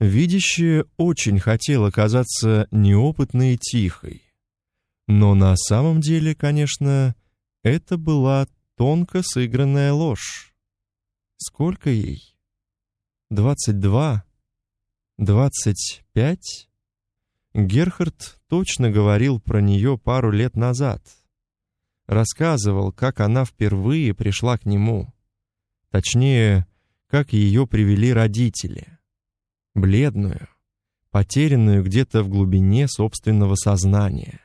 Видящая очень хотела казаться неопытной и тихой. Но на самом деле, конечно, это была тонко сыгранная ложь. Сколько ей? Двадцать два? Двадцать пять? Герхард точно говорил про нее пару лет назад. Рассказывал, как она впервые пришла к нему. Точнее, как ее привели родители бледную, потерянную где-то в глубине собственного сознания.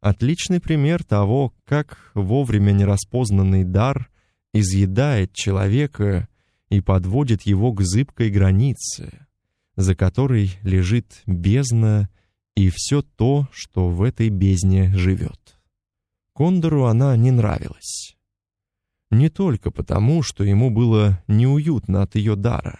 Отличный пример того, как вовремя нераспознанный дар изъедает человека и подводит его к зыбкой границе, за которой лежит бездна и все то, что в этой бездне живет. Кондору она не нравилась. Не только потому, что ему было неуютно от ее дара,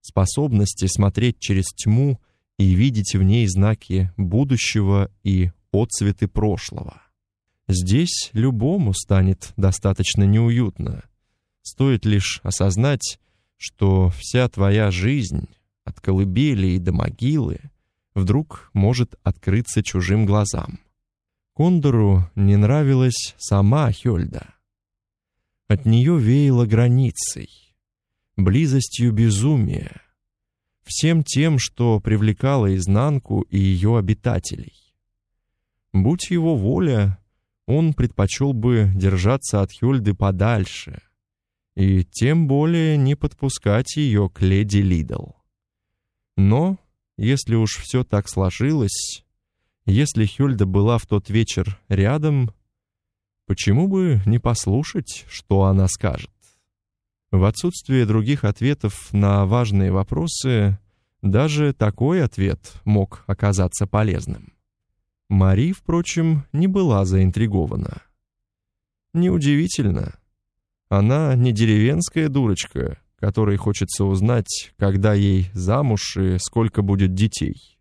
способности смотреть через тьму и видеть в ней знаки будущего и отцветы прошлого. Здесь любому станет достаточно неуютно. Стоит лишь осознать, что вся твоя жизнь, от колыбели и до могилы, вдруг может открыться чужим глазам. Кондору не нравилась сама Хёльда. От нее веяло границей, близостью безумия, всем тем, что привлекало изнанку и ее обитателей. Будь его воля, он предпочел бы держаться от Хюльды подальше и тем более не подпускать ее к леди Лидл. Но, если уж все так сложилось, если Хюльда была в тот вечер рядом, почему бы не послушать, что она скажет? В отсутствие других ответов на важные вопросы даже такой ответ мог оказаться полезным. Мари, впрочем, не была заинтригована. Неудивительно. Она не деревенская дурочка, которой хочется узнать, когда ей замуж и сколько будет детей.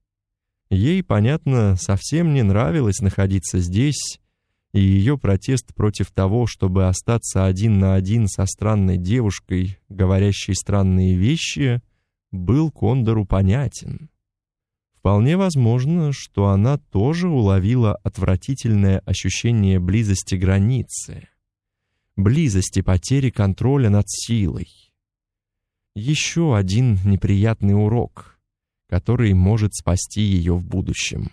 Ей, понятно, совсем не нравилось находиться здесь и ее протест против того, чтобы остаться один на один со странной девушкой, говорящей странные вещи, был Кондору понятен. Вполне возможно, что она тоже уловила отвратительное ощущение близости границы, близости потери контроля над силой. Еще один неприятный урок, который может спасти ее в будущем.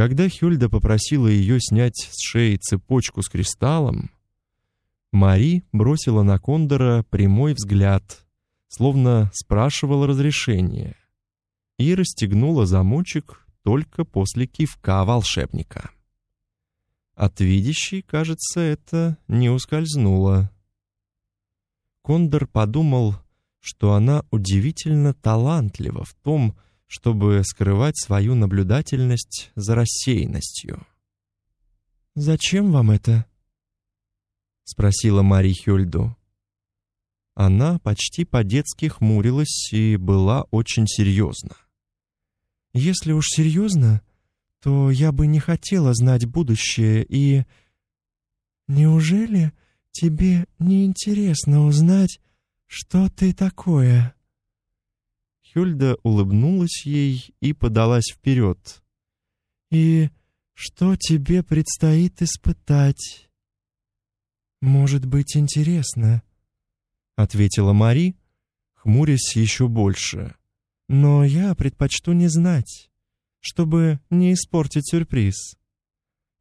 Когда Хюльда попросила ее снять с шеи цепочку с кристаллом, Мари бросила на Кондора прямой взгляд, словно спрашивала разрешения, и расстегнула замочек только после кивка волшебника. От видящей, кажется, это не ускользнуло. Кондор подумал, что она удивительно талантлива в том, что чтобы скрывать свою наблюдательность за рассеянностью. «Зачем вам это?» — спросила Мари Хюльду. Она почти по-детски хмурилась и была очень серьезна. «Если уж серьезно, то я бы не хотела знать будущее и...» «Неужели тебе не интересно узнать, что ты такое?» Хюльда улыбнулась ей и подалась вперед. «И что тебе предстоит испытать?» «Может быть, интересно», — ответила Мари, хмурясь еще больше. «Но я предпочту не знать, чтобы не испортить сюрприз.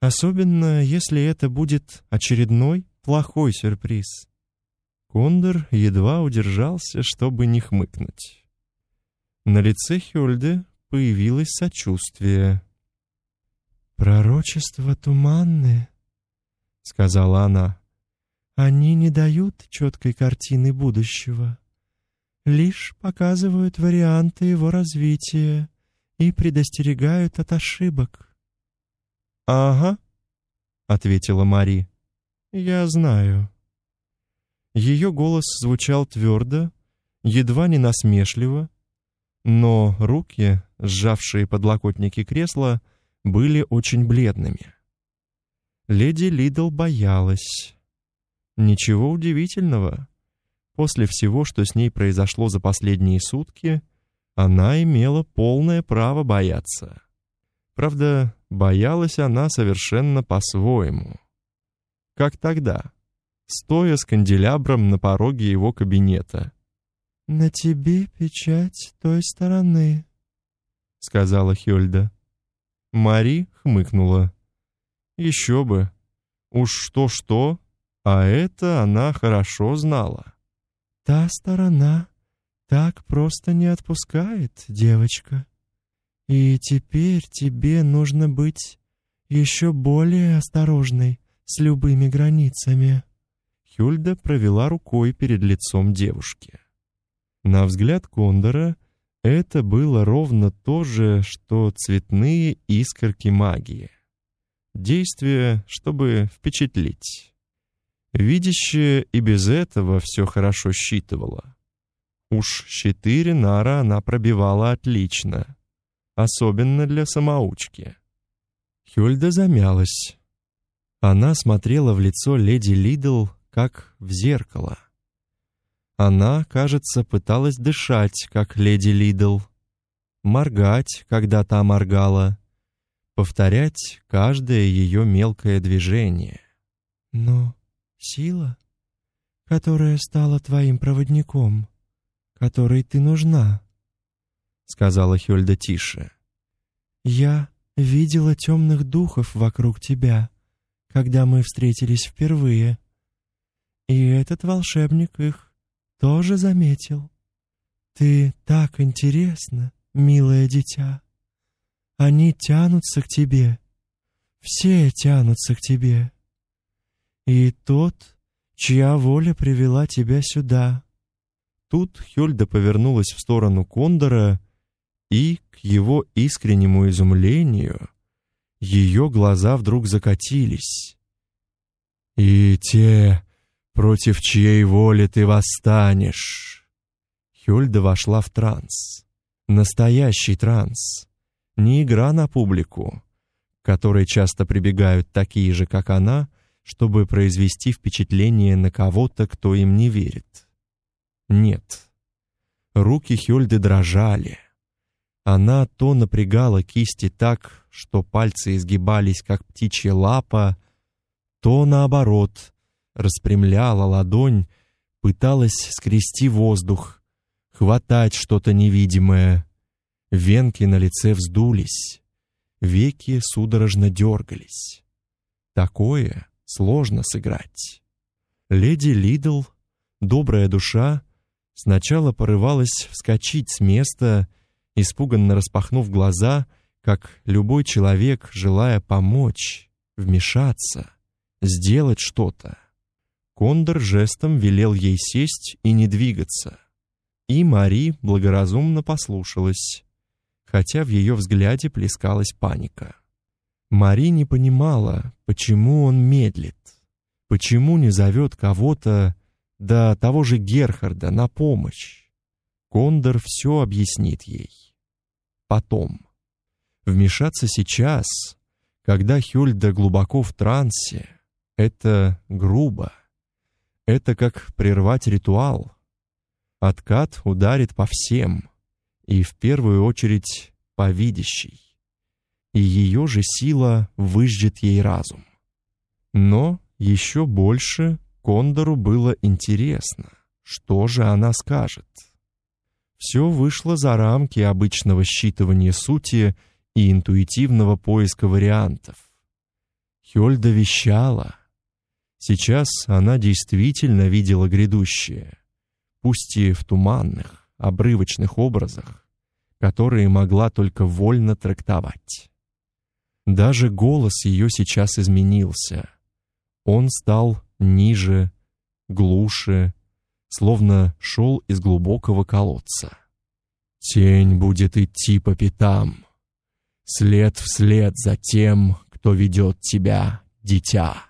Особенно, если это будет очередной плохой сюрприз». Кондор едва удержался, чтобы не хмыкнуть. На лице Хюльды появилось сочувствие. «Пророчества туманные», — сказала она. «Они не дают четкой картины будущего, лишь показывают варианты его развития и предостерегают от ошибок». «Ага», — ответила Мари. «Я знаю». Ее голос звучал твердо, едва не насмешливо, но руки, сжавшие подлокотники кресла, были очень бледными. Леди Лидл боялась. Ничего удивительного. После всего, что с ней произошло за последние сутки, она имела полное право бояться. Правда, боялась она совершенно по-своему. Как тогда, стоя с канделябром на пороге его кабинета. «На тебе печать той стороны», — сказала Хёльда. Мари хмыкнула. Еще бы. Уж что-что, а это она хорошо знала. «Та сторона так просто не отпускает, девочка. И теперь тебе нужно быть еще более осторожной с любыми границами». Хюльда провела рукой перед лицом девушки. На взгляд Кондора это было ровно то же, что цветные искорки магии. Действие, чтобы впечатлить. Видящая и без этого все хорошо считывала. Уж четыре нара она пробивала отлично, особенно для самоучки. Хюльда замялась. Она смотрела в лицо леди Лидл, как в зеркало. Она, кажется, пыталась дышать, как леди Лидл, моргать, когда та моргала, повторять каждое ее мелкое движение. Но сила, которая стала твоим проводником, которой ты нужна, сказала Хёльда тише. Я видела темных духов вокруг тебя, когда мы встретились впервые. И этот волшебник их тоже заметил. Ты так интересна, милое дитя. Они тянутся к тебе. Все тянутся к тебе. И тот, чья воля привела тебя сюда. Тут Хёльда повернулась в сторону Кондора, и, к его искреннему изумлению, ее глаза вдруг закатились. «И те, против чьей воли ты восстанешь?» Хёльда вошла в транс. Настоящий транс не игра на публику, к которой часто прибегают такие же, как она, чтобы произвести впечатление на кого-то, кто им не верит. Нет. Руки Хёльды дрожали. Она то напрягала кисти так, что пальцы изгибались, как птичья лапа, то, наоборот, распрямляла ладонь, пыталась скрести воздух, хватать что-то невидимое — Венки на лице вздулись, веки судорожно дергались. Такое сложно сыграть. Леди Лидл, добрая душа, сначала порывалась вскочить с места, испуганно распахнув глаза, как любой человек, желая помочь, вмешаться, сделать что-то. Кондор жестом велел ей сесть и не двигаться. И Мари благоразумно послушалась хотя в ее взгляде плескалась паника. Мари не понимала, почему он медлит, почему не зовет кого-то, да того же Герхарда, на помощь. Кондор все объяснит ей. Потом. Вмешаться сейчас, когда Хюльда глубоко в трансе, это грубо. Это как прервать ритуал. Откат ударит по всем и в первую очередь по видящей. И ее же сила выжжет ей разум. Но еще больше Кондору было интересно, что же она скажет. Все вышло за рамки обычного считывания сути и интуитивного поиска вариантов. Хёльда вещала. Сейчас она действительно видела грядущее, пусть и в туманных, обрывочных образах, которые могла только вольно трактовать. Даже голос ее сейчас изменился. Он стал ниже, глуше, словно шел из глубокого колодца. Тень будет идти по пятам, след вслед за тем, кто ведет тебя, дитя,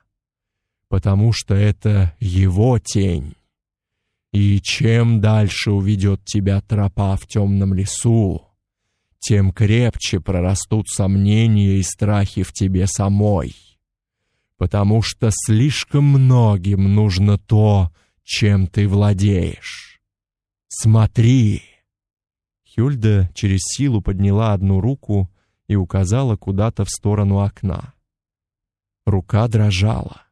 потому что это его тень. И чем дальше уведет тебя тропа в темном лесу, тем крепче прорастут сомнения и страхи в тебе самой. Потому что слишком многим нужно то, чем ты владеешь. Смотри. Хюльда через силу подняла одну руку и указала куда-то в сторону окна. Рука дрожала.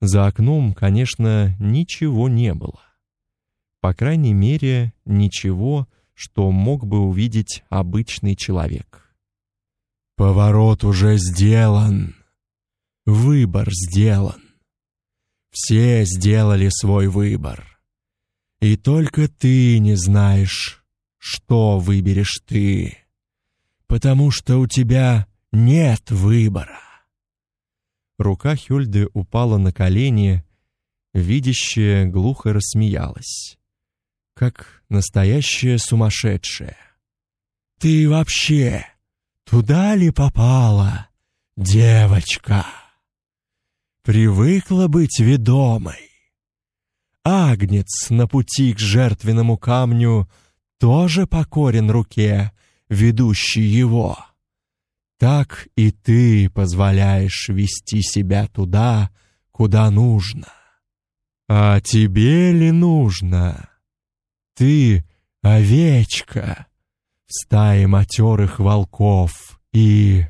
За окном, конечно, ничего не было. По крайней мере, ничего, что мог бы увидеть обычный человек. Поворот уже сделан. Выбор сделан. Все сделали свой выбор. И только ты не знаешь, что выберешь ты, потому что у тебя нет выбора. Рука Хюльды упала на колени, видящая глухо рассмеялась как настоящая сумасшедшая. «Ты вообще туда ли попала, девочка? Привыкла быть ведомой. Агнец на пути к жертвенному камню тоже покорен руке, ведущей его. Так и ты позволяешь вести себя туда, куда нужно. А тебе ли нужно?» ты овечка в стае матерых волков и...»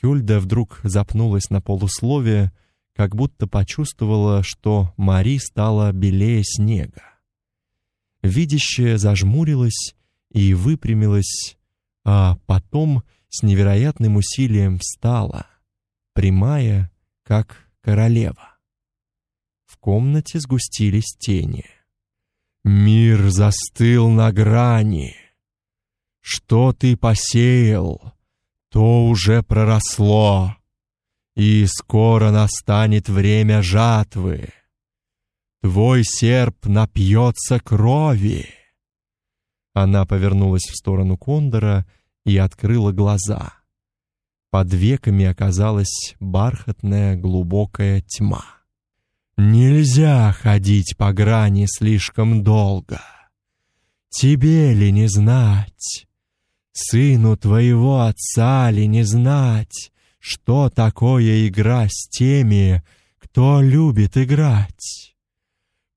Хюльда вдруг запнулась на полусловие, как будто почувствовала, что Мари стала белее снега. Видящая зажмурилась и выпрямилась, а потом с невероятным усилием встала, прямая, как королева. В комнате сгустились тени. Мир застыл на грани. Что ты посеял, то уже проросло, и скоро настанет время жатвы. Твой серп напьется крови. Она повернулась в сторону Кондора и открыла глаза. Под веками оказалась бархатная глубокая тьма. Нельзя ходить по грани слишком долго. Тебе ли не знать, сыну твоего отца ли не знать, что такое игра с теми, кто любит играть?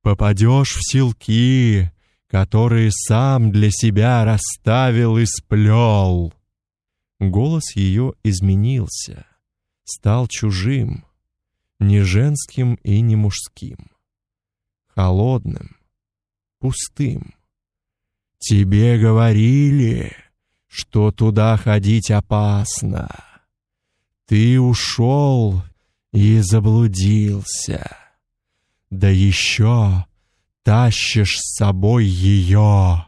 Попадешь в силки, которые сам для себя расставил и сплел. Голос ее изменился, стал чужим не женским и не мужским. Холодным, пустым. Тебе говорили, что туда ходить опасно. Ты ушел и заблудился. Да еще тащишь с собой ее.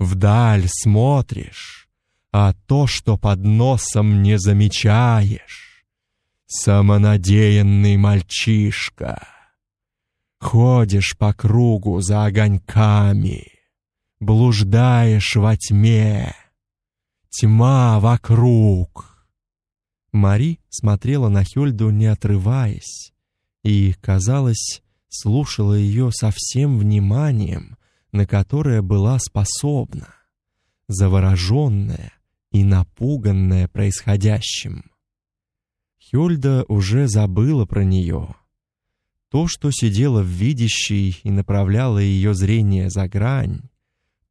Вдаль смотришь, а то, что под носом не замечаешь. Самонадеянный мальчишка. Ходишь по кругу за огоньками, блуждаешь во тьме. Тьма вокруг. Мари смотрела на Хюльду, не отрываясь, и, казалось, слушала ее со всем вниманием, на которое была способна, завороженная и напуганная происходящим. Хёльда уже забыла про нее. То, что сидело в видящей и направляло ее зрение за грань,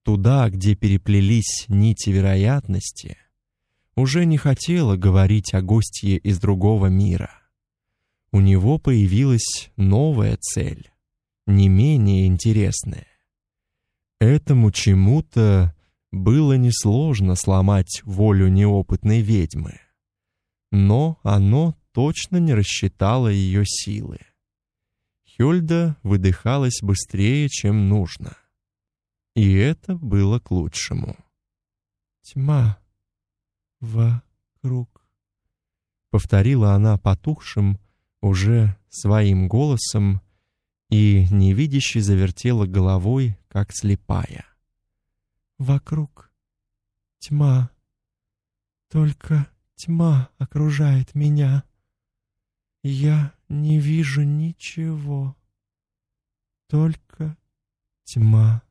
туда, где переплелись нити вероятности, уже не хотела говорить о гостье из другого мира. У него появилась новая цель, не менее интересная. Этому чему-то было несложно сломать волю неопытной ведьмы но оно точно не рассчитало ее силы. Хёльда выдыхалась быстрее, чем нужно. И это было к лучшему. «Тьма вокруг», — повторила она потухшим, уже своим голосом, и невидяще завертела головой, как слепая. «Вокруг тьма, только Тьма окружает меня. Я не вижу ничего. Только тьма.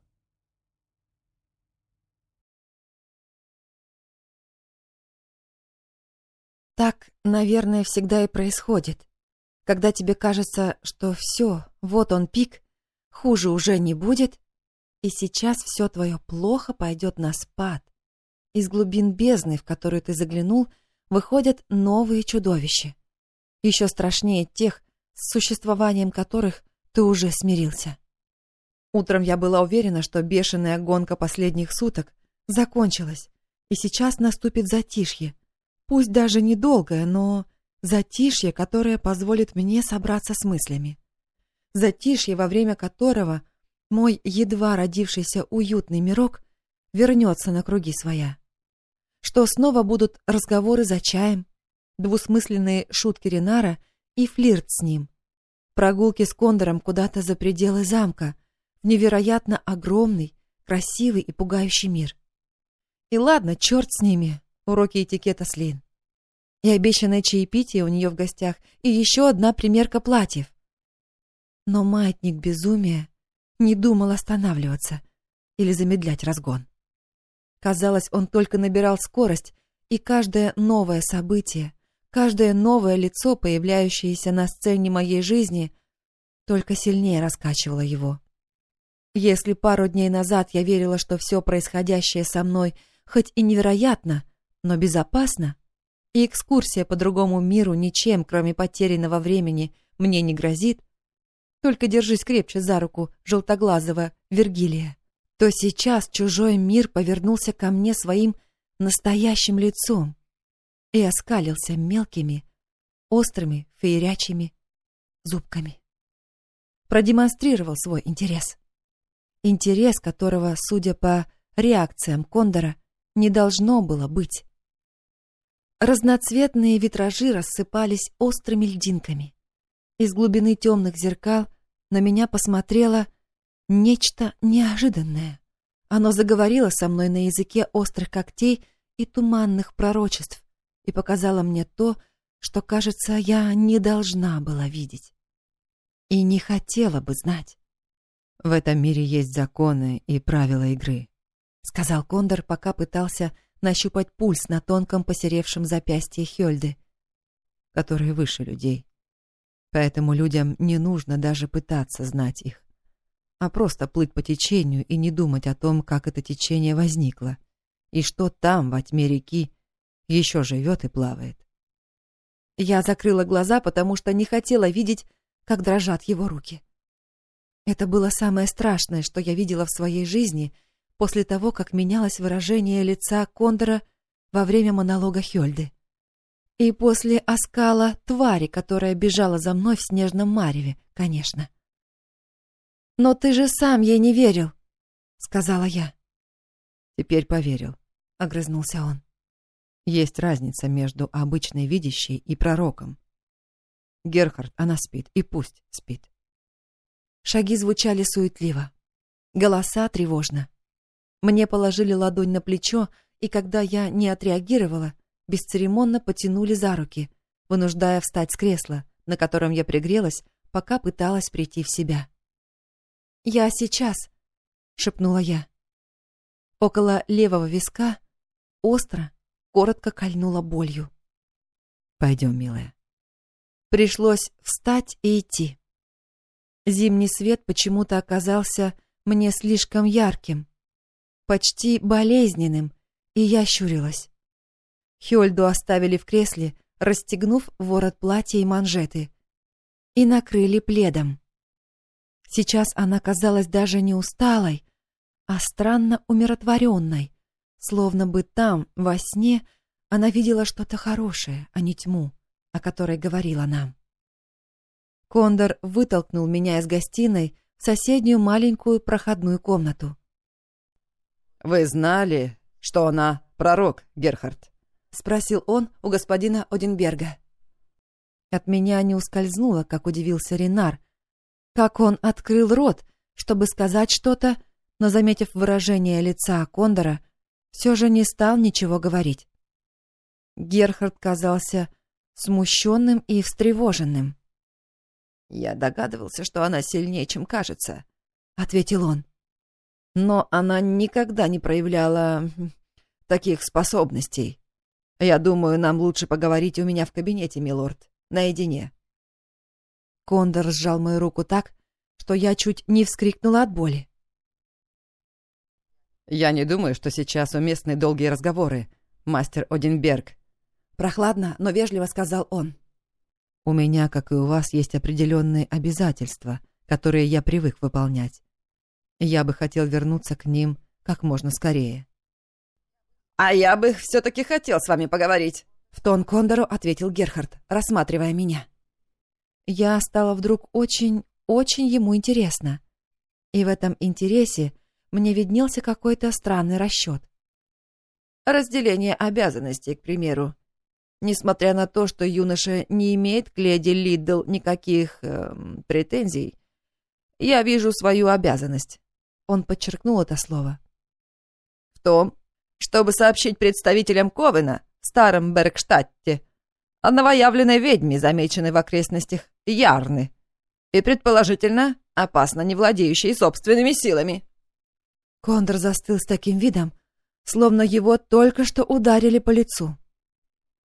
Так, наверное, всегда и происходит. Когда тебе кажется, что все, вот он пик, хуже уже не будет, И сейчас все твое плохо пойдет на спад. Из глубин бездны, в которую ты заглянул, выходят новые чудовища. Еще страшнее тех, с существованием которых ты уже смирился. Утром я была уверена, что бешеная гонка последних суток закончилась, и сейчас наступит затишье. Пусть даже недолгое, но затишье, которое позволит мне собраться с мыслями. Затишье, во время которого мой едва родившийся уютный мирок вернется на круги своя. Что снова будут разговоры за чаем, двусмысленные шутки Ренара и флирт с ним, прогулки с Кондором куда-то за пределы замка — невероятно огромный, красивый и пугающий мир. И ладно, черт с ними, уроки этикета Слин. И обещанное чаепитие у нее в гостях, и еще одна примерка платьев. Но маятник безумия не думал останавливаться или замедлять разгон. Казалось, он только набирал скорость, и каждое новое событие, каждое новое лицо, появляющееся на сцене моей жизни, только сильнее раскачивало его. Если пару дней назад я верила, что все происходящее со мной хоть и невероятно, но безопасно, и экскурсия по другому миру ничем, кроме потерянного времени, мне не грозит, только держись крепче за руку желтоглазого Вергилия, то сейчас чужой мир повернулся ко мне своим настоящим лицом и оскалился мелкими, острыми, феерячими зубками. Продемонстрировал свой интерес интерес которого, судя по реакциям Кондора, не должно было быть. Разноцветные витражи рассыпались острыми льдинками. Из глубины темных зеркал на меня посмотрело нечто неожиданное. Оно заговорило со мной на языке острых когтей и туманных пророчеств и показало мне то, что, кажется, я не должна была видеть. И не хотела бы знать. В этом мире есть законы и правила игры, сказал Кондор, пока пытался нащупать пульс на тонком посеревшем запястье Хёльды, которые выше людей. Поэтому людям не нужно даже пытаться знать их, а просто плыть по течению и не думать о том, как это течение возникло и что там, во тьме реки, еще живет и плавает. Я закрыла глаза, потому что не хотела видеть, как дрожат его руки. Это было самое страшное, что я видела в своей жизни после того, как менялось выражение лица Кондора во время монолога Хёльды. И после оскала твари, которая бежала за мной в снежном мареве, конечно. «Но ты же сам ей не верил», — сказала я. «Теперь поверил», — огрызнулся он. «Есть разница между обычной видящей и пророком. Герхард, она спит, и пусть спит. Шаги звучали суетливо. Голоса тревожно. Мне положили ладонь на плечо, и когда я не отреагировала, бесцеремонно потянули за руки, вынуждая встать с кресла, на котором я пригрелась, пока пыталась прийти в себя. «Я сейчас», — шепнула я. Около левого виска остро, коротко кольнула болью. «Пойдем, милая». Пришлось встать и идти. Зимний свет почему-то оказался мне слишком ярким, почти болезненным, и я щурилась. Хёльду оставили в кресле, расстегнув ворот платья и манжеты, и накрыли пледом. Сейчас она казалась даже не усталой, а странно умиротворенной, словно бы там, во сне, она видела что-то хорошее, а не тьму, о которой говорила нам. Кондор вытолкнул меня из гостиной в соседнюю маленькую проходную комнату. «Вы знали, что она пророк, Герхард?» — спросил он у господина Одинберга. От меня не ускользнуло, как удивился Ренар, как он открыл рот, чтобы сказать что-то, но, заметив выражение лица Кондора, все же не стал ничего говорить. Герхард казался смущенным и встревоженным. «Я догадывался, что она сильнее, чем кажется», — ответил он. «Но она никогда не проявляла таких способностей. Я думаю, нам лучше поговорить у меня в кабинете, милорд, наедине». Кондор сжал мою руку так, что я чуть не вскрикнула от боли. «Я не думаю, что сейчас уместны долгие разговоры, мастер Одинберг», Прохладно, но вежливо сказал он. «У меня, как и у вас, есть определенные обязательства, которые я привык выполнять. Я бы хотел вернуться к ним как можно скорее». «А я бы все-таки хотел с вами поговорить», — в тон Кондору ответил Герхард, рассматривая меня. Я стала вдруг очень, очень ему интересно. И в этом интересе мне виднелся какой-то странный расчет. «Разделение обязанностей, к примеру. Несмотря на то, что юноша не имеет к леди Лиддл никаких э, претензий, я вижу свою обязанность. Он подчеркнул это слово. В том, чтобы сообщить представителям Ковена в старом Бергштадте о новоявленной ведьме, замеченной в окрестностях Ярны, и, предположительно, опасно не владеющей собственными силами. Кондор застыл с таким видом, словно его только что ударили по лицу.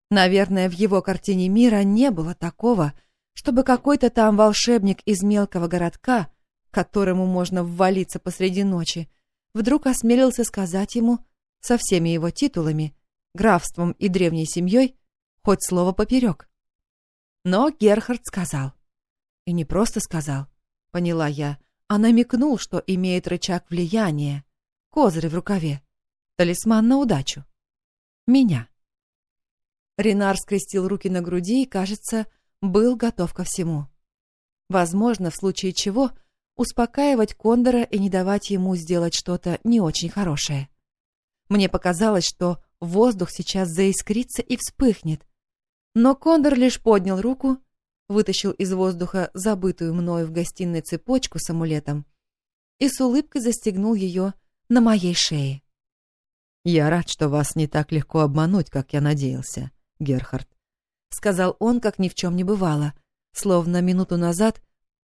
Наверное, в его картине мира не было такого, чтобы какой-то там волшебник из мелкого городка, которому можно ввалиться посреди ночи, вдруг осмелился сказать ему со всеми его титулами, графством и древней семьей хоть слово поперек. Но Герхард сказал. И не просто сказал, поняла я, а намекнул, что имеет рычаг влияния, козырь в рукаве, талисман на удачу. Меня. Ренар скрестил руки на груди и, кажется, был готов ко всему. Возможно, в случае чего успокаивать Кондора и не давать ему сделать что-то не очень хорошее. Мне показалось, что воздух сейчас заискрится и вспыхнет. Но Кондор лишь поднял руку, вытащил из воздуха забытую мною в гостиной цепочку с амулетом и с улыбкой застегнул ее на моей шее. «Я рад, что вас не так легко обмануть, как я надеялся», Герхард, сказал он, как ни в чем не бывало, словно минуту назад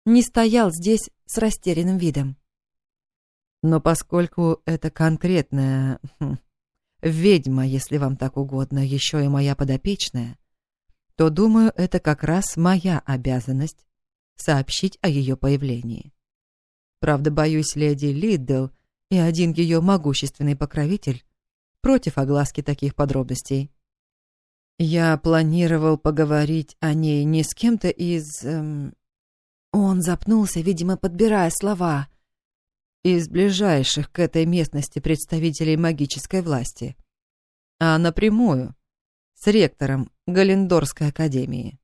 не стоял здесь с растерянным видом. Но поскольку это конкретная хм, ведьма, если вам так угодно, еще и моя подопечная, то, думаю, это как раз моя обязанность сообщить о ее появлении. Правда, боюсь, леди Лиддл и один ее могущественный покровитель против огласки таких подробностей. Я планировал поговорить о ней не с кем-то из... Эм... Он запнулся, видимо, подбирая слова. Из ближайших к этой местности представителей магической власти. А напрямую с ректором Галендорской академии.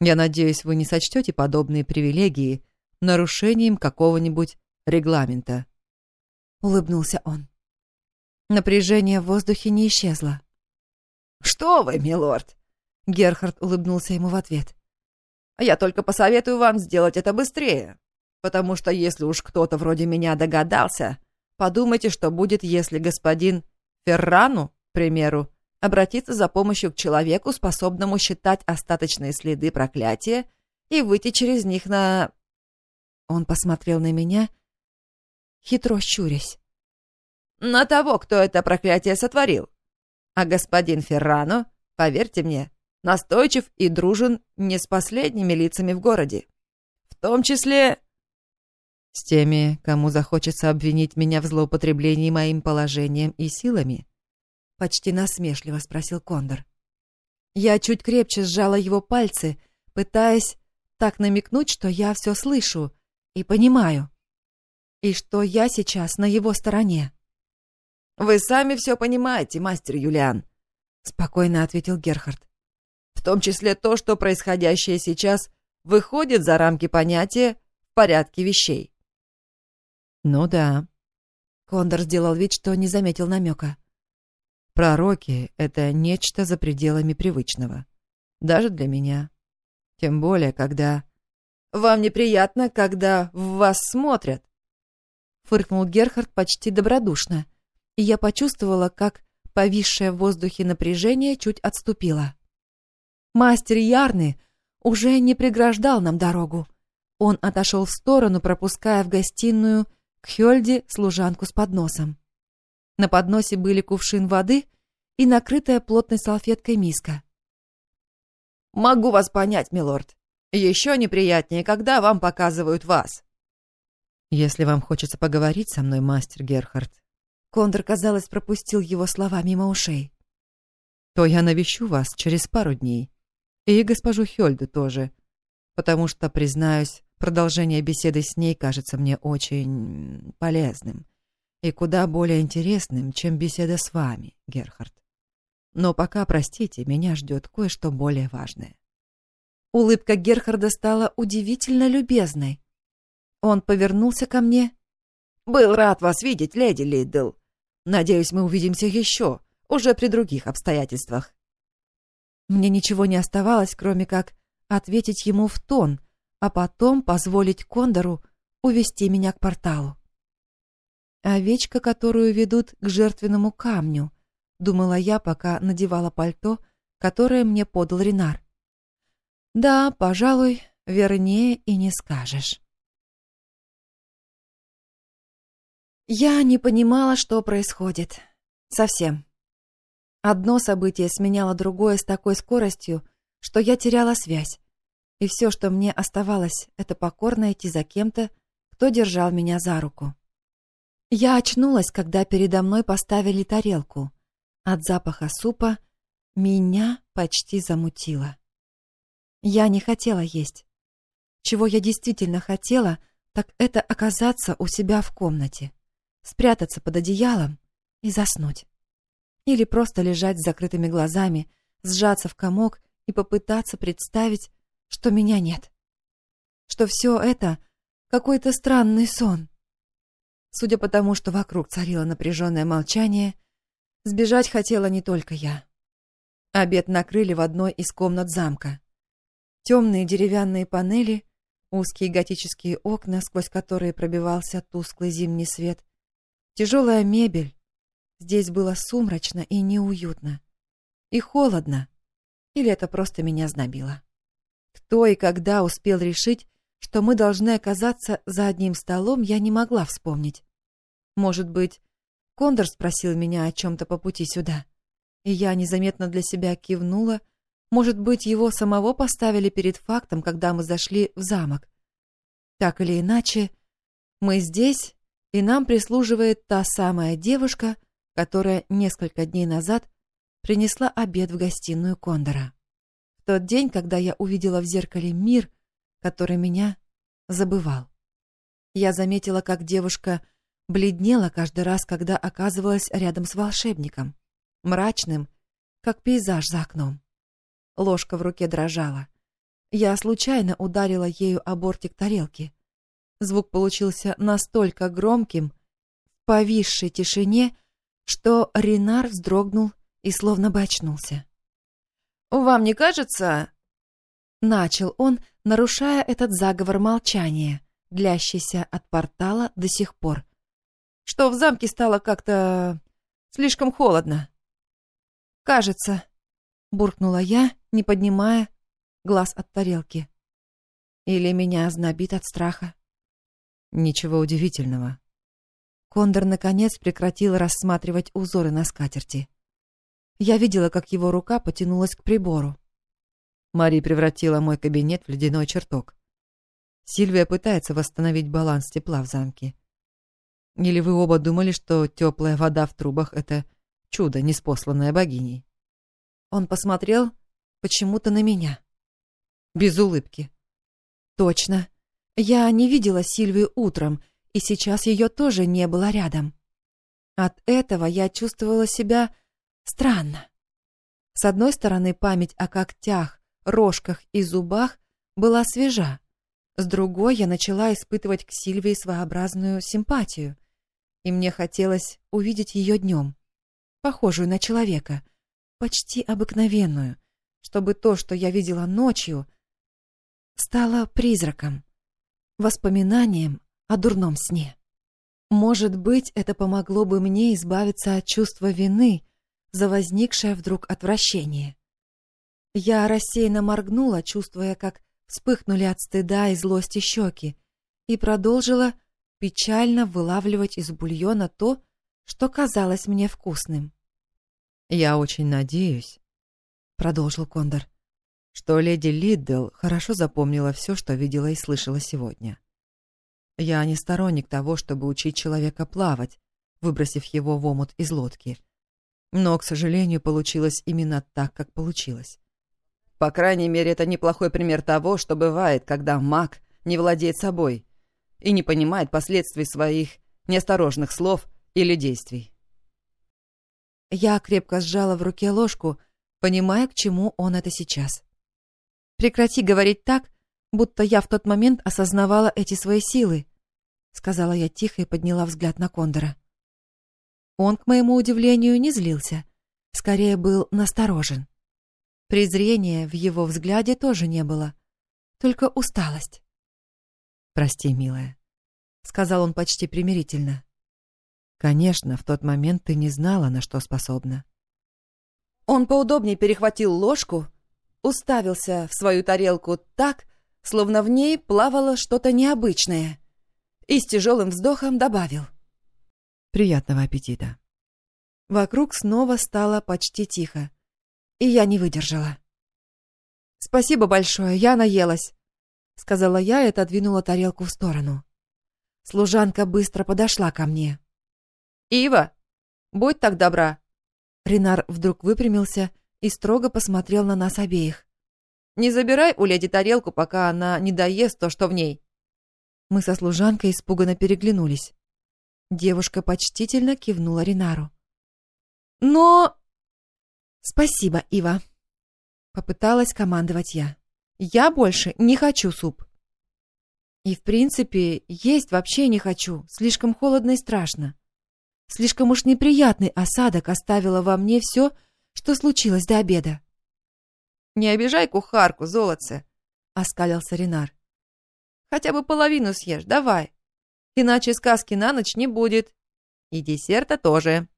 Я надеюсь, вы не сочтете подобные привилегии нарушением какого-нибудь регламента. Улыбнулся он. Напряжение в воздухе не исчезло. «Что вы, милорд!» Герхард улыбнулся ему в ответ. «Я только посоветую вам сделать это быстрее, потому что если уж кто-то вроде меня догадался, подумайте, что будет, если господин Феррану, к примеру, обратиться за помощью к человеку, способному считать остаточные следы проклятия и выйти через них на...» Он посмотрел на меня, хитро щурясь. «На того, кто это проклятие сотворил. А господин Феррано, поверьте мне, настойчив и дружен не с последними лицами в городе. В том числе... С теми, кому захочется обвинить меня в злоупотреблении моим положением и силами? Почти насмешливо спросил Кондор. Я чуть крепче сжала его пальцы, пытаясь так намекнуть, что я все слышу и понимаю, и что я сейчас на его стороне. «Вы сами все понимаете, мастер Юлиан», — спокойно ответил Герхард. «В том числе то, что происходящее сейчас выходит за рамки понятия в порядке вещей». «Ну да». Кондор сделал вид, что не заметил намека. «Пророки — это нечто за пределами привычного. Даже для меня. Тем более, когда...» «Вам неприятно, когда в вас смотрят?» Фыркнул Герхард почти добродушно и я почувствовала, как повисшее в воздухе напряжение чуть отступило. Мастер Ярны уже не преграждал нам дорогу. Он отошел в сторону, пропуская в гостиную к Хёльде служанку с подносом. На подносе были кувшин воды и накрытая плотной салфеткой миска. «Могу вас понять, милорд. Еще неприятнее, когда вам показывают вас». «Если вам хочется поговорить со мной, мастер Герхард, Кондор, казалось, пропустил его слова мимо ушей. «То я навещу вас через пару дней. И госпожу Хёльду тоже. Потому что, признаюсь, продолжение беседы с ней кажется мне очень полезным и куда более интересным, чем беседа с вами, Герхард. Но пока, простите, меня ждет кое-что более важное». Улыбка Герхарда стала удивительно любезной. Он повернулся ко мне. «Был рад вас видеть, леди Лидл. Надеюсь, мы увидимся еще, уже при других обстоятельствах». Мне ничего не оставалось, кроме как ответить ему в тон, а потом позволить Кондору увести меня к порталу. Овечка, которую ведут к жертвенному камню, думала я, пока надевала пальто, которое мне подал Ренар. Да, пожалуй, вернее и не скажешь. Я не понимала, что происходит. Совсем. Одно событие сменяло другое с такой скоростью, что я теряла связь. И все, что мне оставалось, это покорно идти за кем-то, кто держал меня за руку. Я очнулась, когда передо мной поставили тарелку. От запаха супа меня почти замутило. Я не хотела есть. Чего я действительно хотела, так это оказаться у себя в комнате, спрятаться под одеялом и заснуть. Или просто лежать с закрытыми глазами, сжаться в комок и попытаться представить, что меня нет. Что все это какой-то странный сон. Судя по тому, что вокруг царило напряженное молчание, сбежать хотела не только я. Обед накрыли в одной из комнат замка. Темные деревянные панели, узкие готические окна, сквозь которые пробивался тусклый зимний свет, тяжелая мебель. Здесь было сумрачно и неуютно. И холодно. Или это просто меня знобило. Кто и когда успел решить, что мы должны оказаться за одним столом, я не могла вспомнить. Может быть, Кондор спросил меня о чем-то по пути сюда, и я незаметно для себя кивнула, может быть, его самого поставили перед фактом, когда мы зашли в замок. Так или иначе, мы здесь, и нам прислуживает та самая девушка, которая несколько дней назад принесла обед в гостиную Кондора. В тот день, когда я увидела в зеркале мир, который меня забывал. Я заметила, как девушка бледнела каждый раз, когда оказывалась рядом с волшебником, мрачным, как пейзаж за окном. Ложка в руке дрожала. Я случайно ударила ею о бортик тарелки. Звук получился настолько громким, в повисшей тишине, что Ренар вздрогнул и словно бы очнулся. «Вам не кажется...» Начал он, нарушая этот заговор молчания, длящийся от портала до сих пор. «Что в замке стало как-то... слишком холодно?» «Кажется», — буркнула я, не поднимая глаз от тарелки. Или меня ознобит от страха. Ничего удивительного. Кондор, наконец, прекратил рассматривать узоры на скатерти. Я видела, как его рука потянулась к прибору. Мари превратила мой кабинет в ледяной чертог. Сильвия пытается восстановить баланс тепла в замке. Или вы оба думали, что теплая вода в трубах — это чудо, неспосланное богиней? Он посмотрел почему-то на меня. Без улыбки. Точно. Я не видела Сильвию утром, и сейчас ее тоже не было рядом. От этого я чувствовала себя странно. С одной стороны, память о когтях, рожках и зубах была свежа. С другой, я начала испытывать к Сильвии своеобразную симпатию. И мне хотелось увидеть ее днем, похожую на человека, почти обыкновенную, чтобы то, что я видела ночью, стало призраком, воспоминанием о дурном сне. Может быть, это помогло бы мне избавиться от чувства вины за возникшее вдруг отвращение. Я рассеянно моргнула, чувствуя, как вспыхнули от стыда и злости щеки, и продолжила печально вылавливать из бульона то, что казалось мне вкусным. «Я очень надеюсь», — продолжил Кондор, что леди Лиддл хорошо запомнила все, что видела и слышала сегодня. Я не сторонник того, чтобы учить человека плавать, выбросив его в омут из лодки. Но, к сожалению, получилось именно так, как получилось. По крайней мере, это неплохой пример того, что бывает, когда маг не владеет собой и не понимает последствий своих неосторожных слов или действий. Я крепко сжала в руке ложку, понимая, к чему он это сейчас. «Прекрати говорить так, будто я в тот момент осознавала эти свои силы», сказала я тихо и подняла взгляд на Кондора. Он, к моему удивлению, не злился, скорее был насторожен. Презрения в его взгляде тоже не было, только усталость. «Прости, милая», — сказал он почти примирительно. «Конечно, в тот момент ты не знала, на что способна». Он поудобнее перехватил ложку, уставился в свою тарелку так, словно в ней плавало что-то необычное, и с тяжелым вздохом добавил. «Приятного аппетита». Вокруг снова стало почти тихо, и я не выдержала. «Спасибо большое, я наелась», — сказала я и отодвинула тарелку в сторону. Служанка быстро подошла ко мне. «Ива, будь так добра». Ренар вдруг выпрямился и строго посмотрел на нас обеих. «Не забирай у леди тарелку, пока она не доест то, что в ней». Мы со служанкой испуганно переглянулись. Девушка почтительно кивнула Ренару. «Но...» «Спасибо, Ива», — попыталась командовать я. «Я больше не хочу суп». И, в принципе, есть вообще не хочу, слишком холодно и страшно. Слишком уж неприятный осадок оставило во мне все, что случилось до обеда. «Не обижай кухарку, золотце», — оскалился Ренар. «Хотя бы половину съешь, давай. Иначе сказки на ночь не будет. И десерта тоже».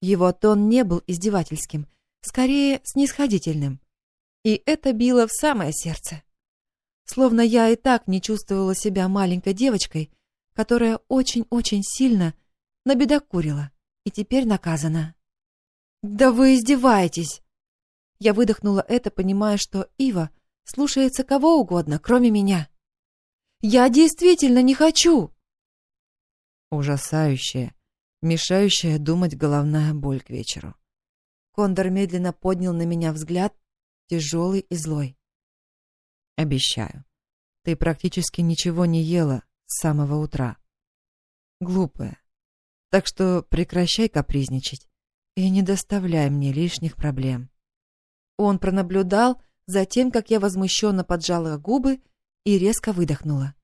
Его тон не был издевательским — скорее снисходительным. И это било в самое сердце. Словно я и так не чувствовала себя маленькой девочкой, которая очень-очень сильно набедокурила и теперь наказана. «Да вы издеваетесь!» Я выдохнула это, понимая, что Ива слушается кого угодно, кроме меня. «Я действительно не хочу!» Ужасающая, мешающая думать головная боль к вечеру. Кондор медленно поднял на меня взгляд, тяжелый и злой. «Обещаю, ты практически ничего не ела с самого утра. Глупая. Так что прекращай капризничать и не доставляй мне лишних проблем». Он пронаблюдал за тем, как я возмущенно поджала губы и резко выдохнула.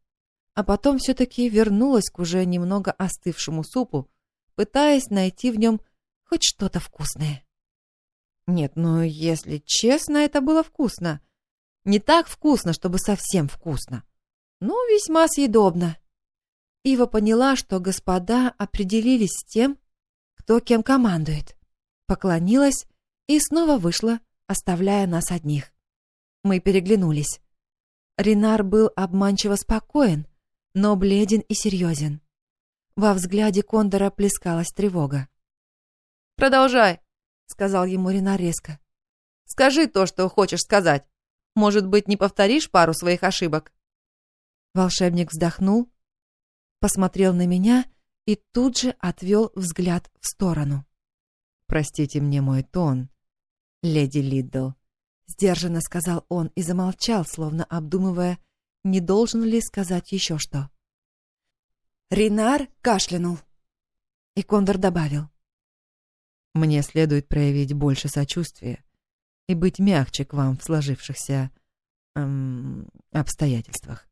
А потом все-таки вернулась к уже немного остывшему супу, пытаясь найти в нем хоть что-то вкусное. Нет, ну, если честно, это было вкусно. Не так вкусно, чтобы совсем вкусно. Но весьма съедобно. Ива поняла, что господа определились с тем, кто кем командует. Поклонилась и снова вышла, оставляя нас одних. Мы переглянулись. Ренар был обманчиво спокоен, но бледен и серьезен. Во взгляде Кондора плескалась тревога. «Продолжай», сказал ему Рина резко. «Скажи то, что хочешь сказать. Может быть, не повторишь пару своих ошибок?» Волшебник вздохнул, посмотрел на меня и тут же отвел взгляд в сторону. «Простите мне мой тон, леди Лиддл», — сдержанно сказал он и замолчал, словно обдумывая, не должен ли сказать еще что. Ринар кашлянул, и Кондор добавил. Мне следует проявить больше сочувствия и быть мягче к вам в сложившихся эм, обстоятельствах.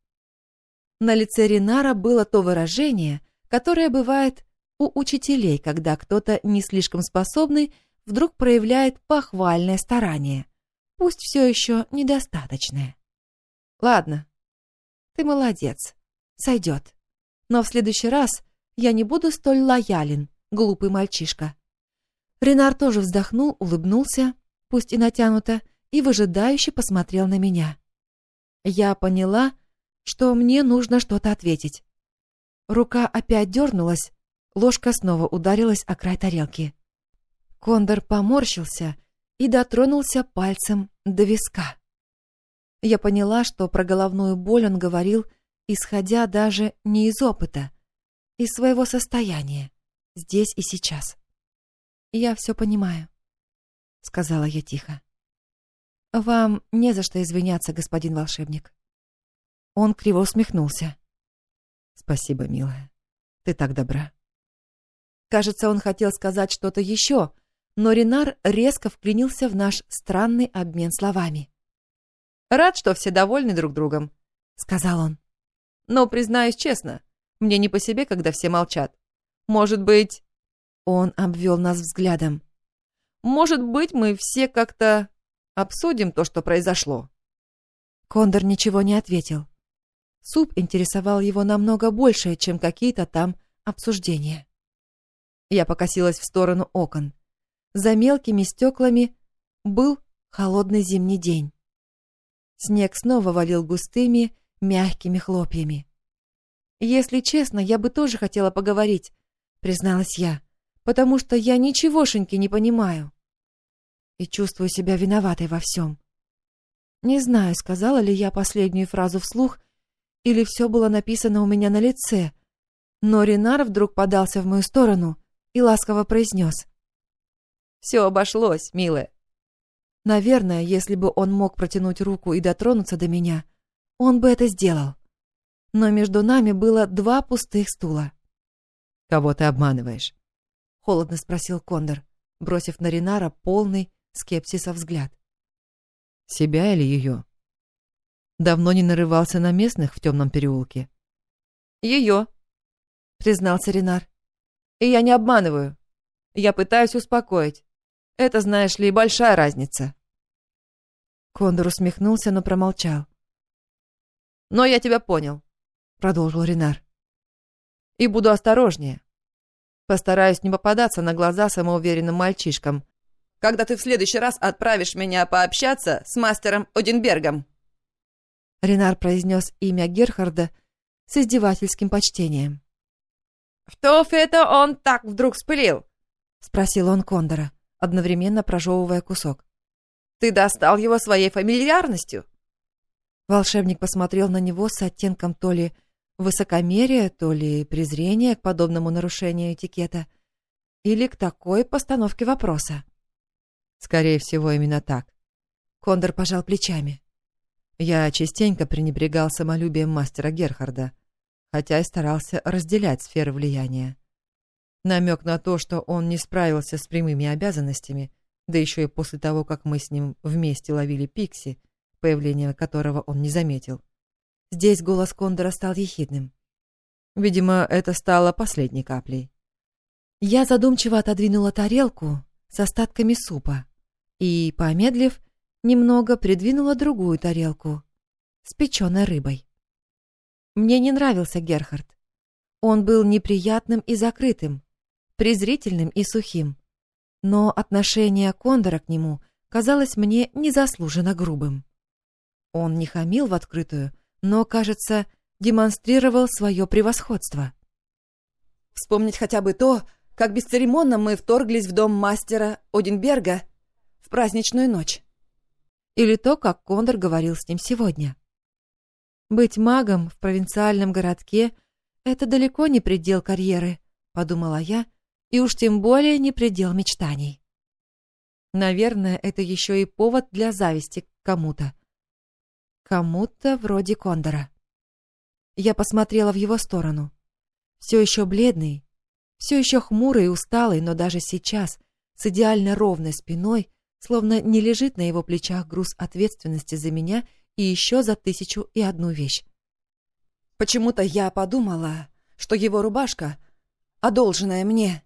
На лице Ринара было то выражение, которое бывает у учителей, когда кто-то не слишком способный вдруг проявляет похвальное старание, пусть все еще недостаточное. Ладно, ты молодец, сойдет. Но в следующий раз я не буду столь лоялен, глупый мальчишка. Ренар тоже вздохнул, улыбнулся, пусть и натянуто, и выжидающе посмотрел на меня. Я поняла, что мне нужно что-то ответить. Рука опять дернулась, ложка снова ударилась о край тарелки. Кондор поморщился и дотронулся пальцем до виска. Я поняла, что про головную боль он говорил, исходя даже не из опыта, из своего состояния, здесь и сейчас. «Я все понимаю», — сказала я тихо. «Вам не за что извиняться, господин волшебник». Он криво усмехнулся. «Спасибо, милая. Ты так добра». Кажется, он хотел сказать что-то еще, но Ренар резко вклинился в наш странный обмен словами. «Рад, что все довольны друг другом», — сказал он. «Но, признаюсь честно, мне не по себе, когда все молчат. Может быть...» Он обвел нас взглядом. «Может быть, мы все как-то обсудим то, что произошло?» Кондор ничего не ответил. Суп интересовал его намного больше, чем какие-то там обсуждения. Я покосилась в сторону окон. За мелкими стеклами был холодный зимний день. Снег снова валил густыми, мягкими хлопьями. «Если честно, я бы тоже хотела поговорить», — призналась я, «потому что я ничегошеньки не понимаю и чувствую себя виноватой во всем. Не знаю, сказала ли я последнюю фразу вслух, или все было написано у меня на лице, но Ренар вдруг подался в мою сторону и ласково произнес. «Все обошлось, милая. Наверное, если бы он мог протянуть руку и дотронуться до меня, он бы это сделал. Но между нами было два пустых стула. «Кого ты обманываешь?» — холодно спросил Кондор, бросив на Ринара полный скепсиса взгляд. «Себя или ее?» Давно не нарывался на местных в темном переулке. «Ее», — признался Ренар. «И я не обманываю. Я пытаюсь успокоить. Это, знаешь ли, большая разница». Кондор усмехнулся, но промолчал. «Но я тебя понял», — продолжил Ренар. «И буду осторожнее. Постараюсь не попадаться на глаза самоуверенным мальчишкам, когда ты в следующий раз отправишь меня пообщаться с мастером Одинбергом». Ренар произнес имя Герхарда с издевательским почтением. «Что это он так вдруг спылил?» — спросил он Кондора, одновременно прожевывая кусок. Ты достал его своей фамильярностью. Волшебник посмотрел на него с оттенком то ли высокомерия, то ли презрения к подобному нарушению этикета, или к такой постановке вопроса. Скорее всего, именно так. Кондор пожал плечами. Я частенько пренебрегал самолюбием мастера Герхарда, хотя и старался разделять сферы влияния. Намек на то, что он не справился с прямыми обязанностями, да еще и после того, как мы с ним вместе ловили Пикси, появление которого он не заметил. Здесь голос Кондора стал ехидным. Видимо, это стало последней каплей. Я задумчиво отодвинула тарелку с остатками супа и, помедлив, немного придвинула другую тарелку с печеной рыбой. Мне не нравился Герхард. Он был неприятным и закрытым, презрительным и сухим но отношение Кондора к нему казалось мне незаслуженно грубым. Он не хамил в открытую, но, кажется, демонстрировал свое превосходство. Вспомнить хотя бы то, как бесцеремонно мы вторглись в дом мастера Одинберга в праздничную ночь. Или то, как Кондор говорил с ним сегодня. Быть магом в провинциальном городке — это далеко не предел карьеры, подумала я, — и уж тем более не предел мечтаний. Наверное, это еще и повод для зависти к кому-то. Кому-то вроде Кондора. Я посмотрела в его сторону. Все еще бледный, все еще хмурый и усталый, но даже сейчас, с идеально ровной спиной, словно не лежит на его плечах груз ответственности за меня и еще за тысячу и одну вещь. Почему-то я подумала, что его рубашка, одолженная мне,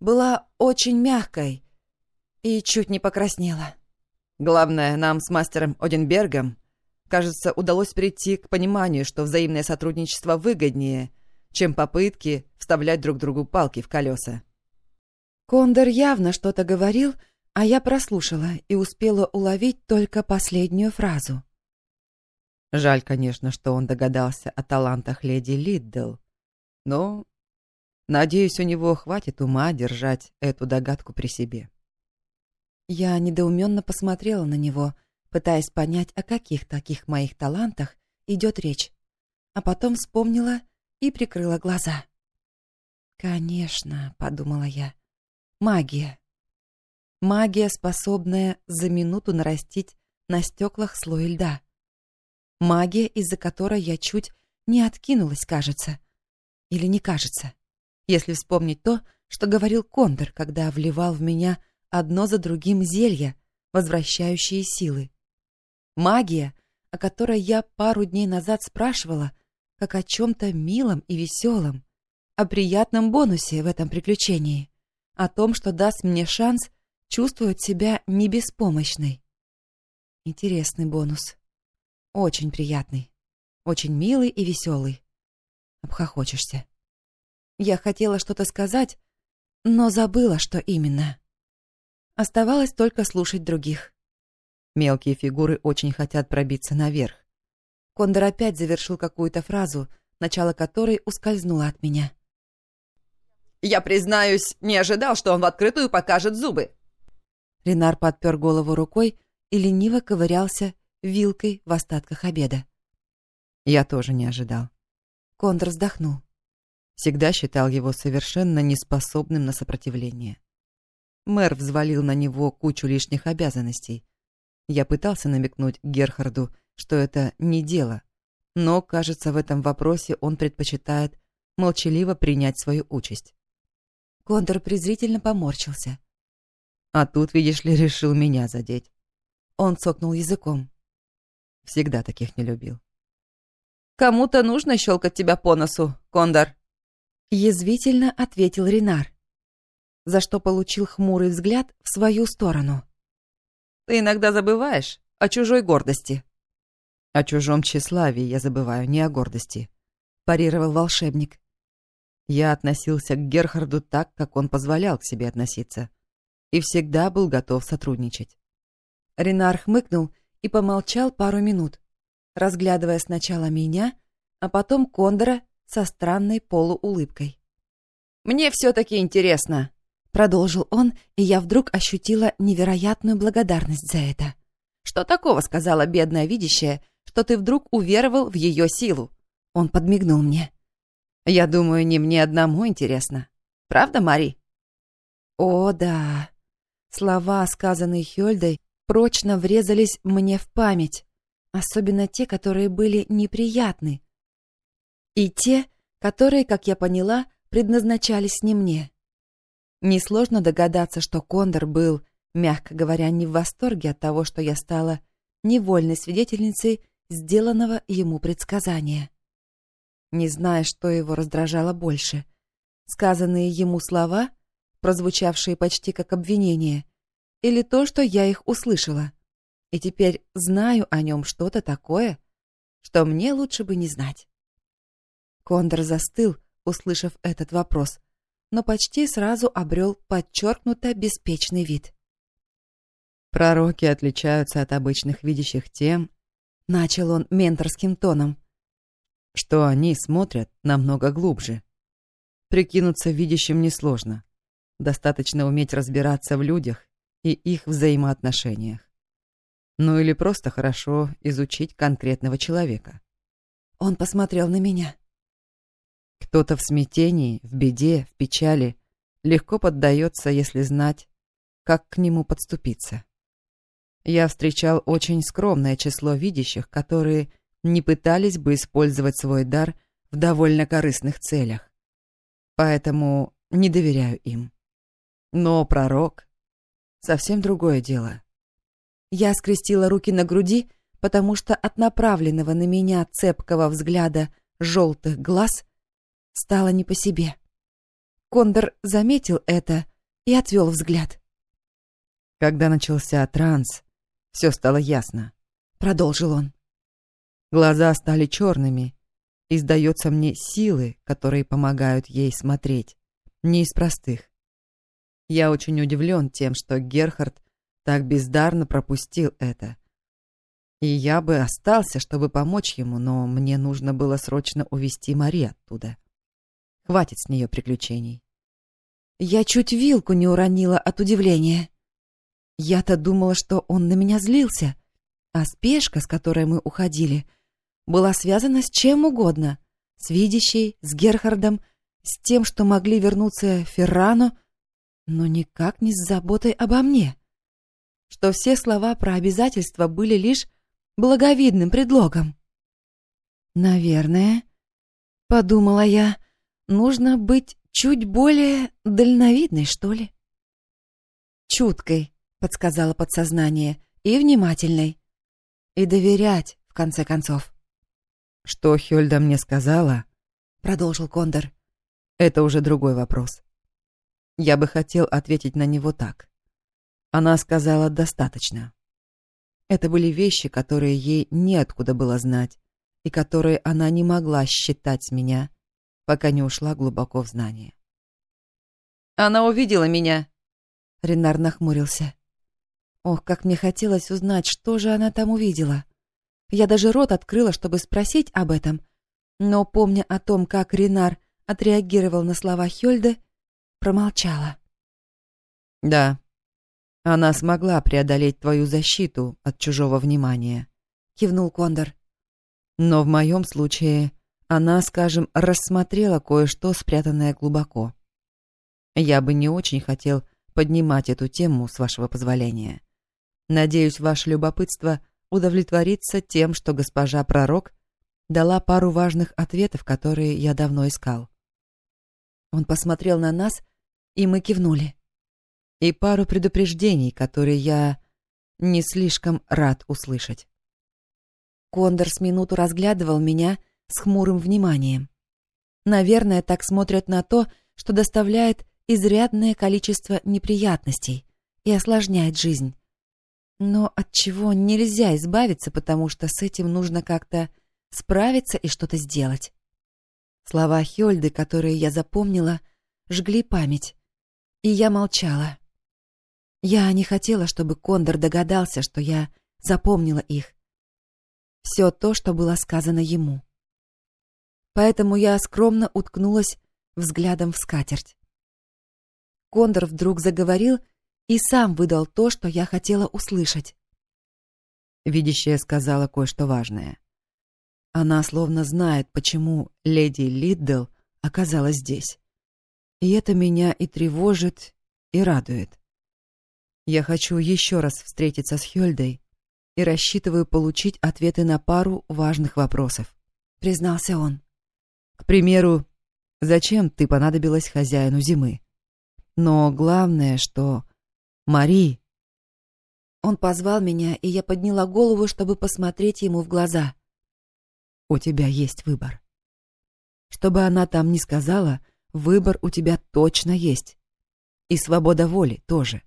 была очень мягкой и чуть не покраснела. Главное, нам с мастером Одинбергом, кажется, удалось прийти к пониманию, что взаимное сотрудничество выгоднее, чем попытки вставлять друг другу палки в колеса. Кондор явно что-то говорил, а я прослушала и успела уловить только последнюю фразу. Жаль, конечно, что он догадался о талантах леди Лиддл, но Надеюсь, у него хватит ума держать эту догадку при себе. Я недоуменно посмотрела на него, пытаясь понять, о каких таких моих талантах идет речь, а потом вспомнила и прикрыла глаза. «Конечно», — подумала я, — «магия». Магия, способная за минуту нарастить на стеклах слой льда. Магия, из-за которой я чуть не откинулась, кажется. Или не кажется. Если вспомнить то, что говорил Кондор, когда вливал в меня одно за другим зелья, возвращающие силы. Магия, о которой я пару дней назад спрашивала, как о чем-то милом и веселом, о приятном бонусе в этом приключении, о том, что даст мне шанс чувствовать себя не беспомощной. Интересный бонус. Очень приятный. Очень милый и веселый. Обхохочешься. Я хотела что-то сказать, но забыла, что именно. Оставалось только слушать других. Мелкие фигуры очень хотят пробиться наверх. Кондор опять завершил какую-то фразу, начало которой ускользнуло от меня. «Я, признаюсь, не ожидал, что он в открытую покажет зубы». Ренар подпер голову рукой и лениво ковырялся вилкой в остатках обеда. Я тоже не ожидал. Кондор вздохнул. Всегда считал его совершенно неспособным на сопротивление. Мэр взвалил на него кучу лишних обязанностей. Я пытался намекнуть Герхарду, что это не дело, но, кажется, в этом вопросе он предпочитает молчаливо принять свою участь. Кондор презрительно поморщился. А тут, видишь ли, решил меня задеть. Он цокнул языком. Всегда таких не любил. «Кому-то нужно щелкать тебя по носу, Кондор?» Язвительно ответил Ренар, за что получил хмурый взгляд в свою сторону. «Ты иногда забываешь о чужой гордости». «О чужом тщеславии я забываю, не о гордости», — парировал волшебник. Я относился к Герхарду так, как он позволял к себе относиться, и всегда был готов сотрудничать. Ренар хмыкнул и помолчал пару минут, разглядывая сначала меня, а потом Кондора со странной полуулыбкой. «Мне все-таки интересно», — продолжил он, и я вдруг ощутила невероятную благодарность за это. «Что такого сказала бедная видящая, что ты вдруг уверовал в ее силу. Он подмигнул мне. Я думаю, не мне одному интересно. Правда, Мари? О, да. Слова, сказанные Хёльдой, прочно врезались мне в память, особенно те, которые были неприятны, и те, которые, как я поняла, предназначались не мне. Несложно догадаться, что Кондор был, мягко говоря, не в восторге от того, что я стала невольной свидетельницей сделанного ему предсказания. Не зная, что его раздражало больше. Сказанные ему слова, прозвучавшие почти как обвинение, или то, что я их услышала. И теперь знаю о нем что-то такое, что мне лучше бы не знать. Кондор застыл, услышав этот вопрос, но почти сразу обрел подчеркнуто беспечный вид. Пророки отличаются от обычных видящих тем, Начал он менторским тоном. Что они смотрят намного глубже. Прикинуться видящим несложно. Достаточно уметь разбираться в людях и их взаимоотношениях. Ну или просто хорошо изучить конкретного человека. Он посмотрел на меня. Кто-то в смятении, в беде, в печали легко поддается, если знать, как к нему подступиться. Я встречал очень скромное число видящих, которые не пытались бы использовать свой дар в довольно корыстных целях. Поэтому не доверяю им. Но пророк — совсем другое дело. Я скрестила руки на груди, потому что от направленного на меня цепкого взгляда желтых глаз стало не по себе. Кондор заметил это и отвел взгляд. Когда начался транс, все стало ясно. Продолжил он. Глаза стали черными, и, сдается мне, силы, которые помогают ей смотреть, не из простых. Я очень удивлен тем, что Герхард так бездарно пропустил это. И я бы остался, чтобы помочь ему, но мне нужно было срочно увести Мари оттуда. Хватит с нее приключений. Я чуть вилку не уронила от удивления. Я-то думала, что он на меня злился, а спешка, с которой мы уходили, была связана с чем угодно — с видящей, с Герхардом, с тем, что могли вернуться Феррано, но никак не с заботой обо мне. Что все слова про обязательства были лишь благовидным предлогом. Наверное, подумала я, нужно быть чуть более дальновидной, что ли. Чуткой, подсказала подсознание, и внимательной. И доверять, в конце концов. Что Хёльда мне сказала, продолжил Кондор. Это уже другой вопрос. Я бы хотел ответить на него так. Она сказала достаточно. Это были вещи, которые ей неоткуда было знать, и которые она не могла считать с меня, пока не ушла глубоко в знание. «Она увидела меня!» Ренар нахмурился. Ох, как мне хотелось узнать, что же она там увидела. Я даже рот открыла, чтобы спросить об этом, но, помня о том, как Ренар отреагировал на слова Хёльды, промолчала. «Да, она смогла преодолеть твою защиту от чужого внимания», — кивнул Кондор. «Но в моем случае она, скажем, рассмотрела кое-что, спрятанное глубоко. Я бы не очень хотел поднимать эту тему, с вашего позволения. Надеюсь, ваше любопытство удовлетворится тем, что госпожа пророк дала пару важных ответов, которые я давно искал. Он посмотрел на нас, и мы кивнули. И пару предупреждений, которые я не слишком рад услышать. Кондор с минуту разглядывал меня с хмурым вниманием. Наверное, так смотрят на то, что доставляет изрядное количество неприятностей и осложняет жизнь. Но от чего нельзя избавиться, потому что с этим нужно как-то справиться и что-то сделать. Слова Хёльды, которые я запомнила, жгли память. И я молчала. Я не хотела, чтобы Кондор догадался, что я запомнила их. Все то, что было сказано ему. Поэтому я скромно уткнулась взглядом в скатерть. Кондор вдруг заговорил и сам выдал то, что я хотела услышать. Видящая сказала кое-что важное. Она словно знает, почему леди Лиддл оказалась здесь. И это меня и тревожит, и радует. Я хочу еще раз встретиться с Хёльдой и рассчитываю получить ответы на пару важных вопросов, признался он. К примеру, зачем ты понадобилась хозяину зимы? Но главное, что... Мари... Он позвал меня, и я подняла голову, чтобы посмотреть ему в глаза у тебя есть выбор. Что бы она там ни сказала, выбор у тебя точно есть. И свобода воли тоже.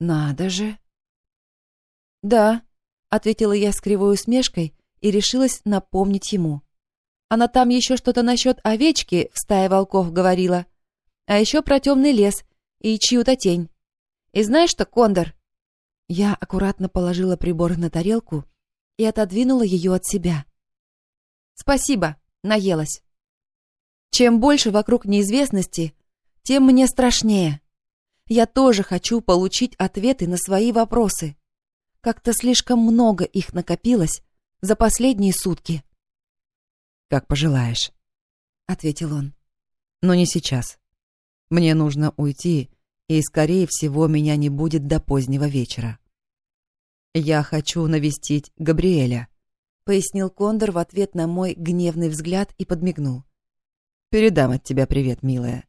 Надо же. Да, ответила я с кривой усмешкой и решилась напомнить ему. Она там еще что-то насчет овечки в стае волков говорила. А еще про темный лес и чью-то тень. И знаешь что, Кондор? Я аккуратно положила прибор на тарелку и отодвинула ее от себя. Спасибо, наелась. Чем больше вокруг неизвестности, тем мне страшнее. Я тоже хочу получить ответы на свои вопросы. Как-то слишком много их накопилось за последние сутки. «Как пожелаешь», — ответил он. «Но не сейчас. Мне нужно уйти, и, скорее всего, меня не будет до позднего вечера. Я хочу навестить Габриэля». — пояснил Кондор в ответ на мой гневный взгляд и подмигнул. «Передам от тебя привет, милая.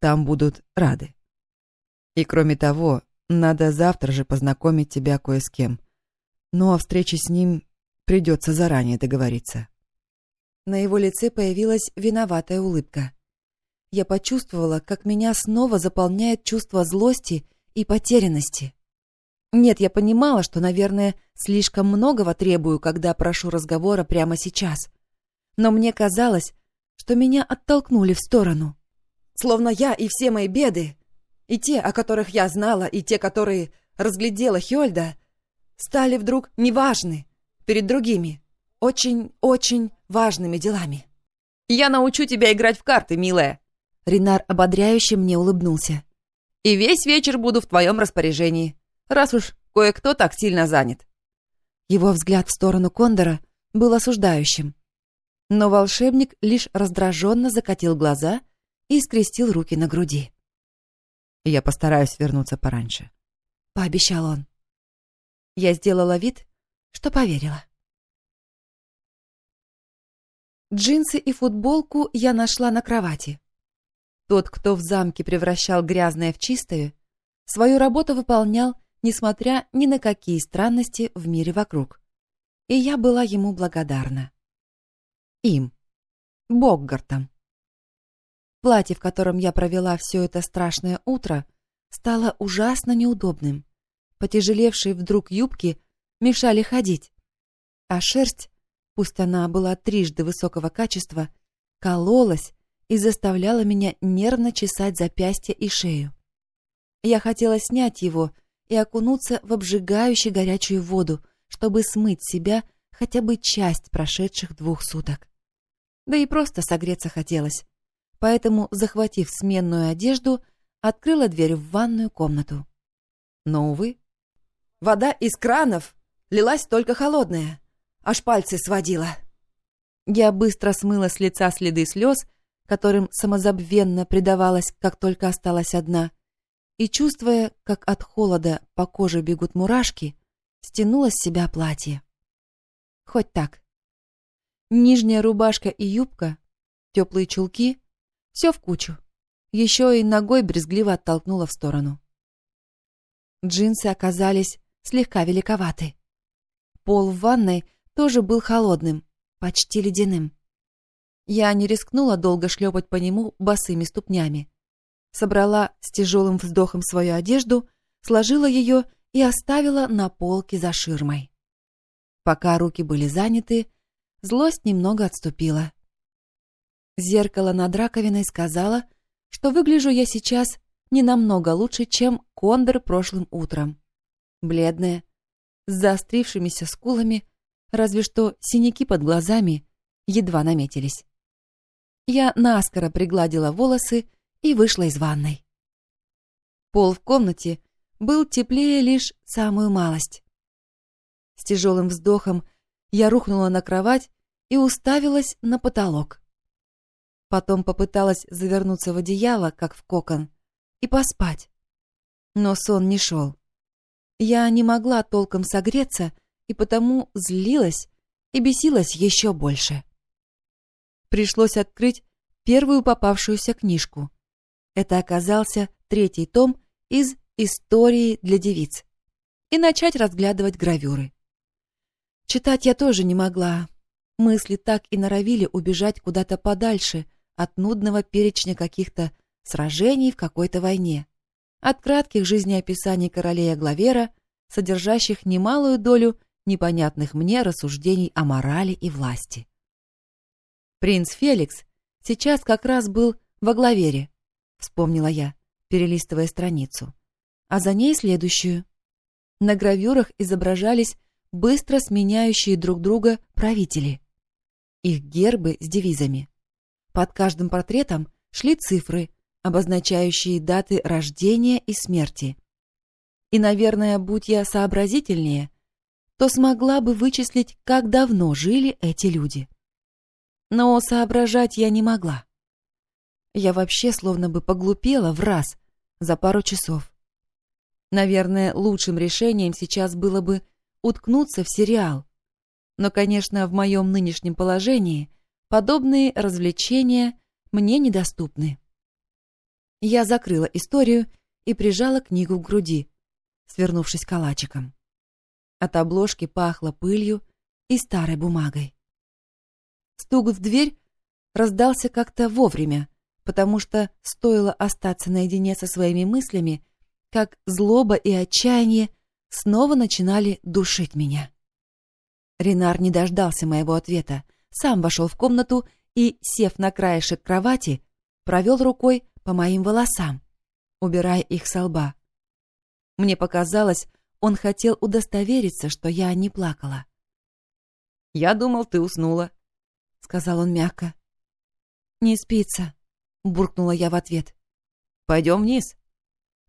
Там будут рады. И кроме того, надо завтра же познакомить тебя кое с кем. Но о встрече с ним придется заранее договориться». На его лице появилась виноватая улыбка. Я почувствовала, как меня снова заполняет чувство злости и потерянности. Нет, я понимала, что, наверное, слишком многого требую, когда прошу разговора прямо сейчас. Но мне казалось, что меня оттолкнули в сторону. Словно я и все мои беды, и те, о которых я знала, и те, которые разглядела Хёльда, стали вдруг неважны перед другими, очень-очень важными делами. «Я научу тебя играть в карты, милая!» Ренар ободряюще мне улыбнулся. «И весь вечер буду в твоем распоряжении раз уж кое-кто так сильно занят. Его взгляд в сторону Кондора был осуждающим. Но волшебник лишь раздраженно закатил глаза и скрестил руки на груди. «Я постараюсь вернуться пораньше», — пообещал он. Я сделала вид, что поверила. Джинсы и футболку я нашла на кровати. Тот, кто в замке превращал грязное в чистое, свою работу выполнял, несмотря ни на какие странности в мире вокруг. И я была ему благодарна. Им. Боггартом. Платье, в котором я провела все это страшное утро, стало ужасно неудобным. Потяжелевшие вдруг юбки мешали ходить, а шерсть, пусть она была трижды высокого качества, кололась и заставляла меня нервно чесать запястья и шею. Я хотела снять его и окунуться в обжигающую горячую воду, чтобы смыть себя хотя бы часть прошедших двух суток. Да и просто согреться хотелось. Поэтому, захватив сменную одежду, открыла дверь в ванную комнату. Но, увы, вода из кранов лилась только холодная, аж пальцы сводила. Я быстро смыла с лица следы слез, которым самозабвенно предавалась, как только осталась одна, и, чувствуя, как от холода по коже бегут мурашки, стянула с себя платье. Хоть так. Нижняя рубашка и юбка, теплые чулки — все в кучу. Еще и ногой брезгливо оттолкнула в сторону. Джинсы оказались слегка великоваты. Пол в ванной тоже был холодным, почти ледяным. Я не рискнула долго шлепать по нему босыми ступнями. Собрала с тяжелым вздохом свою одежду, сложила ее и оставила на полке за ширмой. Пока руки были заняты, Злость немного отступила. Зеркало над раковиной сказала, что выгляжу я сейчас не намного лучше, чем кондор прошлым утром. Бледная, с заострившимися скулами, разве что синяки под глазами едва наметились. Я наскоро пригладила волосы и вышла из ванной. Пол в комнате был теплее лишь самую малость. С тяжелым вздохом я рухнула на кровать и уставилась на потолок. Потом попыталась завернуться в одеяло, как в кокон, и поспать. Но сон не шел. Я не могла толком согреться, и потому злилась и бесилась еще больше. Пришлось открыть первую попавшуюся книжку. Это оказался третий том из «Истории для девиц» и начать разглядывать гравюры. Читать я тоже не могла. Мысли так и норовили убежать куда-то подальше от нудного перечня каких-то сражений в какой-то войне, от кратких жизнеописаний королей Аглавера, содержащих немалую долю непонятных мне рассуждений о морали и власти. Принц Феликс сейчас как раз был в Аглавере, вспомнила я, перелистывая страницу, а за ней следующую. На гравюрах изображались быстро сменяющие друг друга правители. Их гербы с девизами. Под каждым портретом шли цифры, обозначающие даты рождения и смерти. И, наверное, будь я сообразительнее, то смогла бы вычислить, как давно жили эти люди. Но соображать я не могла. Я вообще словно бы поглупела в раз за пару часов. Наверное, лучшим решением сейчас было бы уткнуться в сериал. Но, конечно, в моем нынешнем положении подобные развлечения мне недоступны. Я закрыла историю и прижала книгу к груди, свернувшись калачиком. От обложки пахло пылью и старой бумагой. Стук в дверь раздался как-то вовремя, потому что стоило остаться наедине со своими мыслями, как злоба и отчаяние снова начинали душить меня. Ренар не дождался моего ответа, сам вошел в комнату и, сев на краешек кровати, провел рукой по моим волосам, убирая их со лба. Мне показалось, он хотел удостовериться, что я не плакала. «Я думал, ты уснула», — сказал он мягко. «Не спится», — буркнула я в ответ. «Пойдем вниз».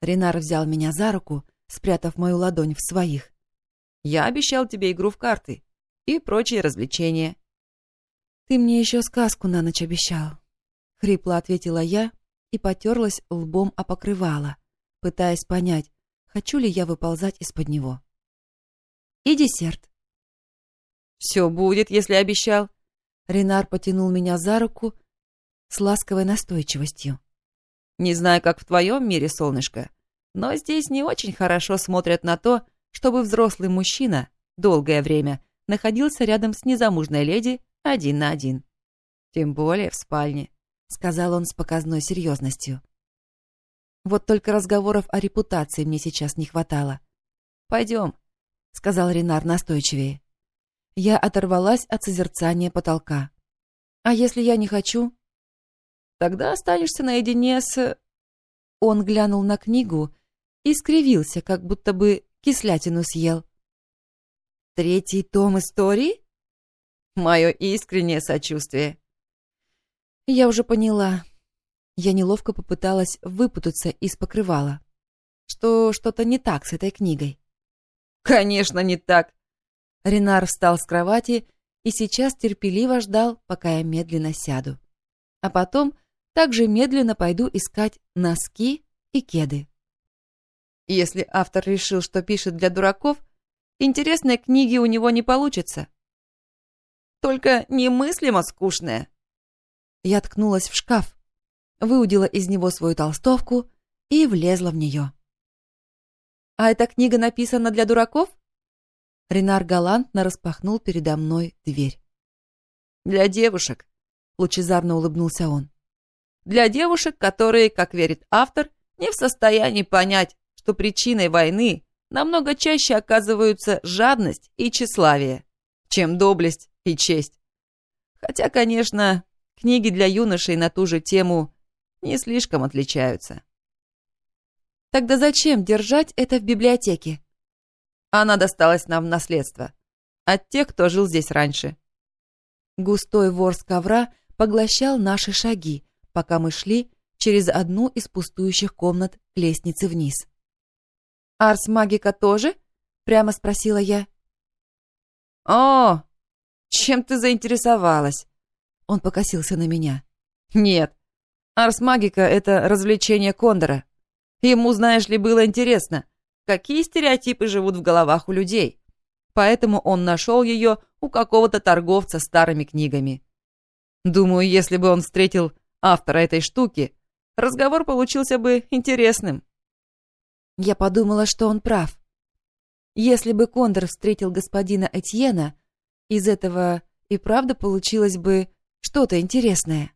Ренар взял меня за руку, спрятав мою ладонь в своих. «Я обещал тебе игру в карты и прочие развлечения». «Ты мне еще сказку на ночь обещал», — хрипло ответила я и потерлась лбом о покрывало, пытаясь понять, хочу ли я выползать из-под него. И десерт. «Все будет, если обещал». Ренар потянул меня за руку с ласковой настойчивостью. «Не знаю, как в твоем мире, солнышко, но здесь не очень хорошо смотрят на то, чтобы взрослый мужчина долгое время находился рядом с незамужной леди один на один. Тем более в спальне», — сказал он с показной серьезностью. Вот только разговоров о репутации мне сейчас не хватало. «Пойдем», — сказал Ренар настойчивее. Я оторвалась от созерцания потолка. «А если я не хочу?» «Тогда останешься наедине с...» Он глянул на книгу и скривился, как будто бы кислятину съел. «Третий том истории?» «Мое искреннее сочувствие». Я уже поняла. Я неловко попыталась выпутаться из покрывала. Что что-то не так с этой книгой. «Конечно, не так!» Ренар встал с кровати и сейчас терпеливо ждал, пока я медленно сяду. А потом также медленно пойду искать носки и кеды. Если автор решил, что пишет для дураков, интересной книги у него не получится. Только немыслимо скучная. Я ткнулась в шкаф, выудила из него свою толстовку и влезла в нее. «А эта книга написана для дураков?» Ренар галантно распахнул передо мной дверь. «Для девушек», — лучезарно улыбнулся он. «Для девушек, которые, как верит автор, не в состоянии понять, что причиной войны намного чаще оказываются жадность и тщеславие, чем доблесть и честь. Хотя, конечно, книги для юношей на ту же тему не слишком отличаются. Тогда зачем держать это в библиотеке? Она досталась нам в наследство. От тех, кто жил здесь раньше. Густой ворс ковра поглощал наши шаги, пока мы шли через одну из пустующих комнат к лестнице вниз. «Арс магика тоже?» — прямо спросила я. «О, чем ты заинтересовалась?» Он покосился на меня. «Нет, Арс магика — это развлечение Кондора. Ему, знаешь ли, было интересно, какие стереотипы живут в головах у людей. Поэтому он нашел ее у какого-то торговца старыми книгами. Думаю, если бы он встретил автора этой штуки, разговор получился бы интересным. Я подумала, что он прав. Если бы Кондор встретил господина Этьена, из этого и правда получилось бы что-то интересное.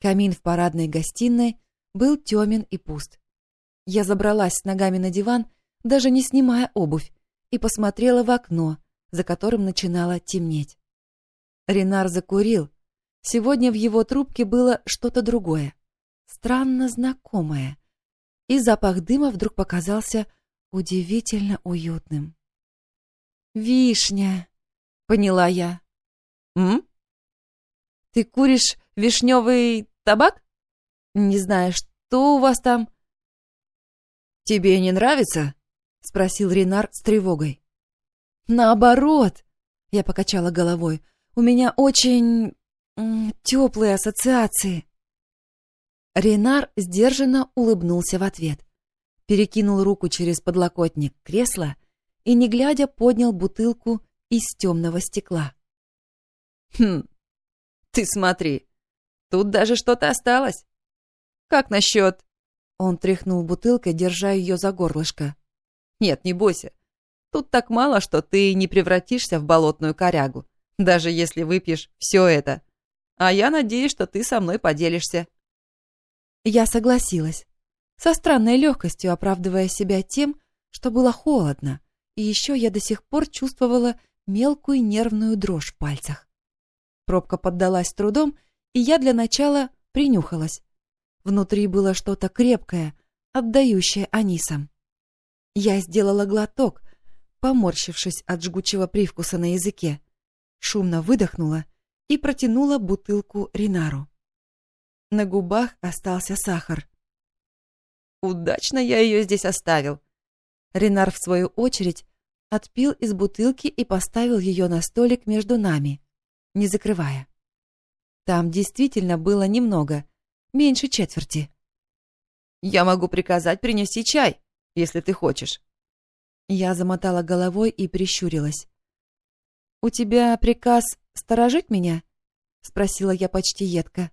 Камин в парадной гостиной был темен и пуст. Я забралась с ногами на диван, даже не снимая обувь, и посмотрела в окно, за которым начинало темнеть. Ренар закурил. Сегодня в его трубке было что-то другое, странно знакомое. И запах дыма вдруг показался удивительно уютным. «Вишня!» — поняла я. «М? Ты куришь вишневый табак? Не знаю, что у вас там?» «Тебе не нравится?» — спросил Ренар с тревогой. «Наоборот!» — я покачала головой. «У меня очень... теплые ассоциации». Ренар сдержанно улыбнулся в ответ, перекинул руку через подлокотник кресла и, не глядя, поднял бутылку из темного стекла. «Хм, ты смотри, тут даже что-то осталось. Как насчет он тряхнул бутылкой, держа ее за горлышко. «Нет, не бойся. Тут так мало, что ты не превратишься в болотную корягу, даже если выпьешь все это. А я надеюсь, что ты со мной поделишься». Я согласилась, со странной легкостью оправдывая себя тем, что было холодно, и еще я до сих пор чувствовала мелкую нервную дрожь в пальцах. Пробка поддалась трудом, и я для начала принюхалась. Внутри было что-то крепкое, отдающее анисом. Я сделала глоток, поморщившись от жгучего привкуса на языке, шумно выдохнула и протянула бутылку Ринару. На губах остался сахар. «Удачно я ее здесь оставил». Ринар, в свою очередь, отпил из бутылки и поставил ее на столик между нами, не закрывая. Там действительно было немного, меньше четверти. Я могу приказать принести чай, если ты хочешь. Я замотала головой и прищурилась. «У тебя приказ сторожить меня?» — спросила я почти едко.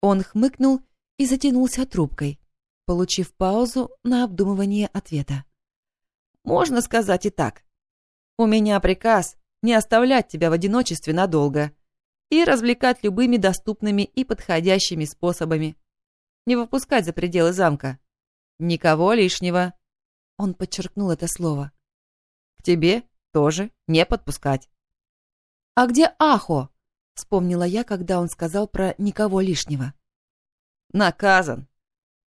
Он хмыкнул и затянулся трубкой, получив паузу на обдумывание ответа. «Можно сказать и так. У меня приказ не оставлять тебя в одиночестве надолго и развлекать любыми доступными и подходящими способами. Не выпускать за пределы замка. Никого лишнего. Он подчеркнул это слово. К тебе тоже не подпускать. «А где Ахо?» — вспомнила я, когда он сказал про никого лишнего. «Наказан».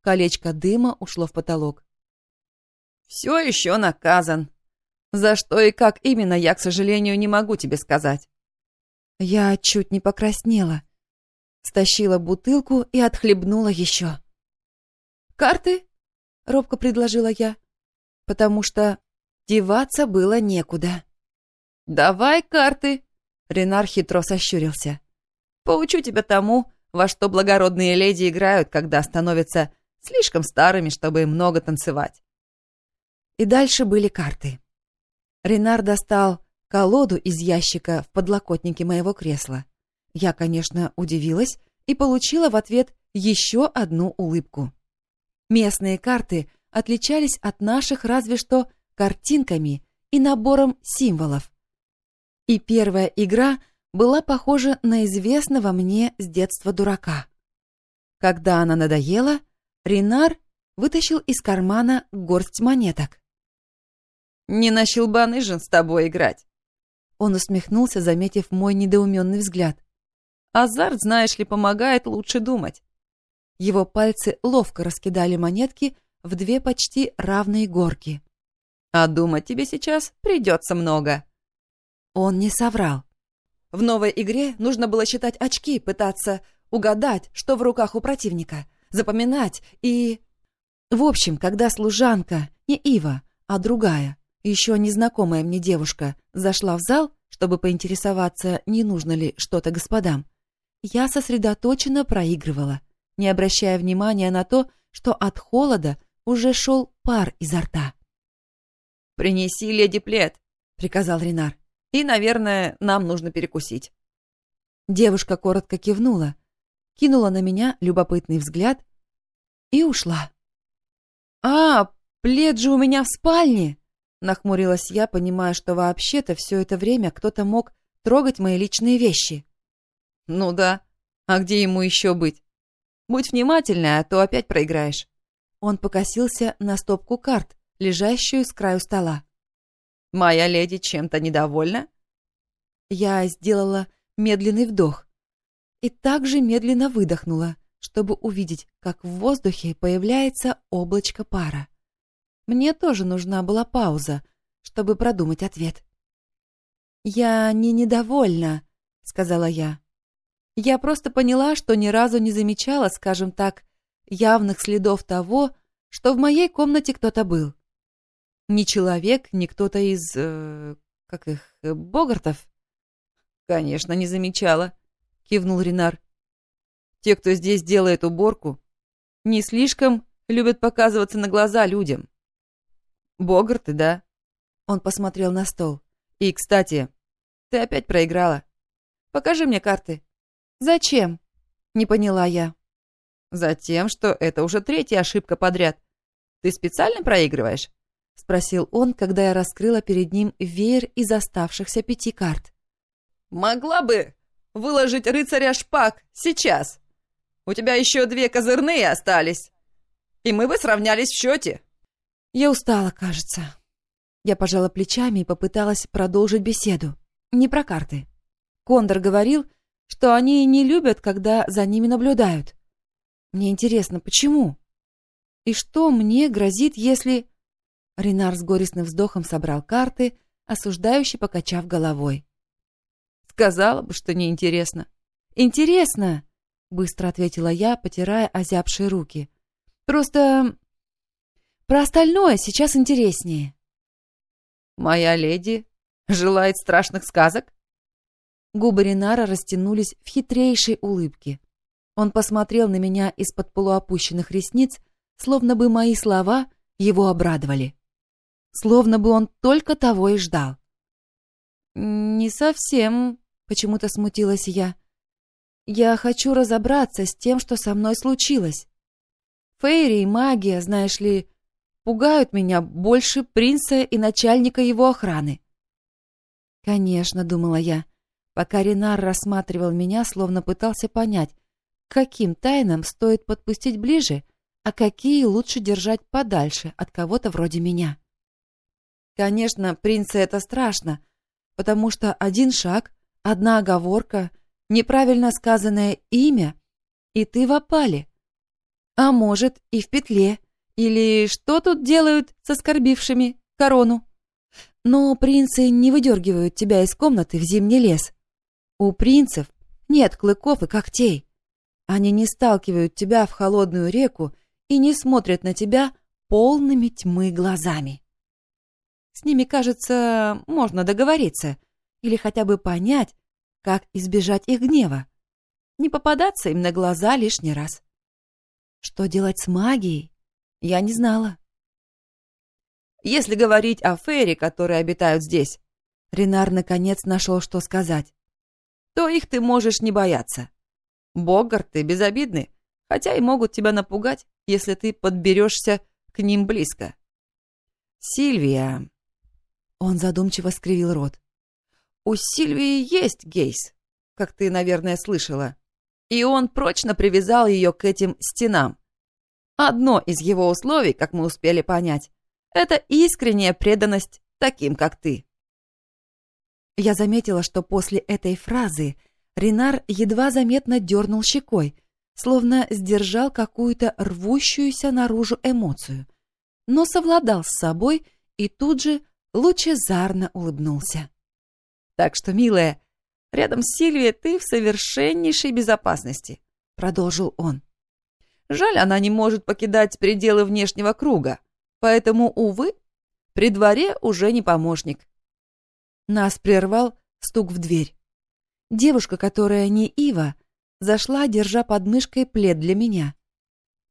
Колечко дыма ушло в потолок. «Все еще наказан. За что и как именно, я, к сожалению, не могу тебе сказать». Я чуть не покраснела. Стащила бутылку и отхлебнула еще. «Карты?» — робко предложила я, потому что деваться было некуда. «Давай карты!» — Ренар хитро сощурился. «Поучу тебя тому, во что благородные леди играют, когда становятся слишком старыми, чтобы много танцевать». И дальше были карты. Ренар достал колоду из ящика в подлокотнике моего кресла. Я, конечно, удивилась и получила в ответ еще одну улыбку. Местные карты отличались от наших разве что картинками и набором символов. И первая игра была похожа на известного мне с детства дурака. Когда она надоела, Ренар вытащил из кармана горсть монеток. «Не на щелбаны же с тобой играть!» Он усмехнулся, заметив мой недоуменный взгляд. Азарт, знаешь ли, помогает лучше думать. Его пальцы ловко раскидали монетки в две почти равные горки. А думать тебе сейчас придется много. Он не соврал. В новой игре нужно было считать очки, пытаться угадать, что в руках у противника, запоминать и... В общем, когда служанка, не Ива, а другая, еще незнакомая мне девушка, зашла в зал, чтобы поинтересоваться, не нужно ли что-то господам, я сосредоточенно проигрывала, не обращая внимания на то, что от холода уже шел пар изо рта. «Принеси леди плед», — приказал Ренар. «И, наверное, нам нужно перекусить». Девушка коротко кивнула, кинула на меня любопытный взгляд и ушла. «А, плед же у меня в спальне!» Нахмурилась я, понимая, что вообще-то все это время кто-то мог трогать мои личные вещи. «Ну да. А где ему еще быть? Будь внимательная, а то опять проиграешь». Он покосился на стопку карт, лежащую с краю стола. «Моя леди чем-то недовольна?» Я сделала медленный вдох и также медленно выдохнула, чтобы увидеть, как в воздухе появляется облачко пара. Мне тоже нужна была пауза, чтобы продумать ответ. «Я не недовольна», — сказала я. Я просто поняла, что ни разу не замечала, скажем так, явных следов того, что в моей комнате кто-то был. Ни человек, ни кто-то из... Э, как их... Э, Богартов? Конечно, не замечала, кивнул Ренар. Те, кто здесь делает уборку, не слишком любят показываться на глаза людям. Богарты, да? Он посмотрел на стол. И, кстати, ты опять проиграла. Покажи мне карты. «Зачем?» — не поняла я. «Затем, что это уже третья ошибка подряд. Ты специально проигрываешь?» — спросил он, когда я раскрыла перед ним веер из оставшихся пяти карт. «Могла бы выложить рыцаря шпаг сейчас. У тебя еще две козырные остались, и мы бы сравнялись в счете». Я устала, кажется. Я пожала плечами и попыталась продолжить беседу. Не про карты. Кондор говорил, что они не любят, когда за ними наблюдают. Мне интересно, почему? И что мне грозит, если... Ренар с горестным вздохом собрал карты, осуждающе покачав головой. Сказала бы, что неинтересно. Интересно, быстро ответила я, потирая озябшие руки. Просто про остальное сейчас интереснее. Моя леди желает страшных сказок? Губы Ренара растянулись в хитрейшей улыбке. Он посмотрел на меня из-под полуопущенных ресниц, словно бы мои слова его обрадовали. Словно бы он только того и ждал. «Не совсем», — почему-то смутилась я. «Я хочу разобраться с тем, что со мной случилось. Фейри и магия, знаешь ли, пугают меня больше принца и начальника его охраны». «Конечно», — думала я, пока Ренар рассматривал меня, словно пытался понять, каким тайнам стоит подпустить ближе, а какие лучше держать подальше от кого-то вроде меня. Конечно, принца это страшно, потому что один шаг, одна оговорка, неправильно сказанное имя, и ты в опале. А может, и в петле. Или что тут делают с оскорбившими корону? Но принцы не выдергивают тебя из комнаты в зимний лес. У принцев нет клыков и когтей. Они не сталкивают тебя в холодную реку и не смотрят на тебя полными тьмы глазами. С ними, кажется, можно договориться или хотя бы понять, как избежать их гнева. Не попадаться им на глаза лишний раз. Что делать с магией, я не знала. Если говорить о фейре, которые обитают здесь, Ренар наконец нашел, что сказать, то их ты можешь не бояться. Богарты безобидны, хотя и могут тебя напугать, если ты подберешься к ним близко. Сильвия... Он задумчиво скривил рот. У Сильвии есть гейс, как ты, наверное, слышала. И он прочно привязал ее к этим стенам. Одно из его условий, как мы успели понять, это искренняя преданность таким, как ты. Я заметила, что после этой фразы Ренар едва заметно дернул щекой, словно сдержал какую-то рвущуюся наружу эмоцию, но совладал с собой и тут же лучезарно улыбнулся. «Так что, милая, рядом с Сильвией ты в совершеннейшей безопасности», — продолжил он. «Жаль, она не может покидать пределы внешнего круга, поэтому, увы, при дворе уже не помощник». Нас прервал стук в дверь. Девушка, которая не Ива, зашла, держа под мышкой плед для меня.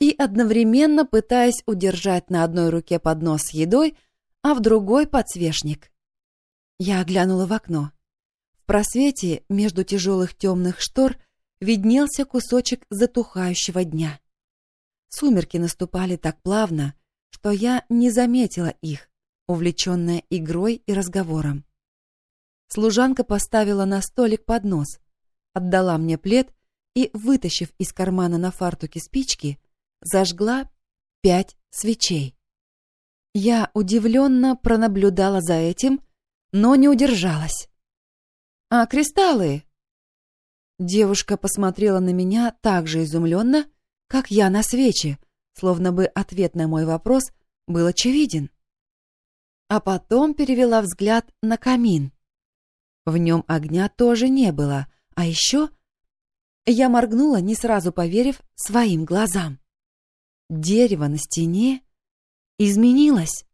И одновременно пытаясь удержать на одной руке поднос с едой, а в другой подсвечник. Я оглянула в окно. В просвете между тяжелых темных штор виднелся кусочек затухающего дня. Сумерки наступали так плавно, что я не заметила их, увлеченная игрой и разговором. Служанка поставила на столик поднос, отдала мне плед и, вытащив из кармана на фартуке спички, зажгла пять свечей. Я удивленно пронаблюдала за этим, но не удержалась. «А кристаллы?» Девушка посмотрела на меня так же изумленно, как я на свечи, словно бы ответ на мой вопрос был очевиден. А потом перевела взгляд на камин. В нем огня тоже не было, а еще... Я моргнула, не сразу поверив своим глазам. Дерево на стене изменилось.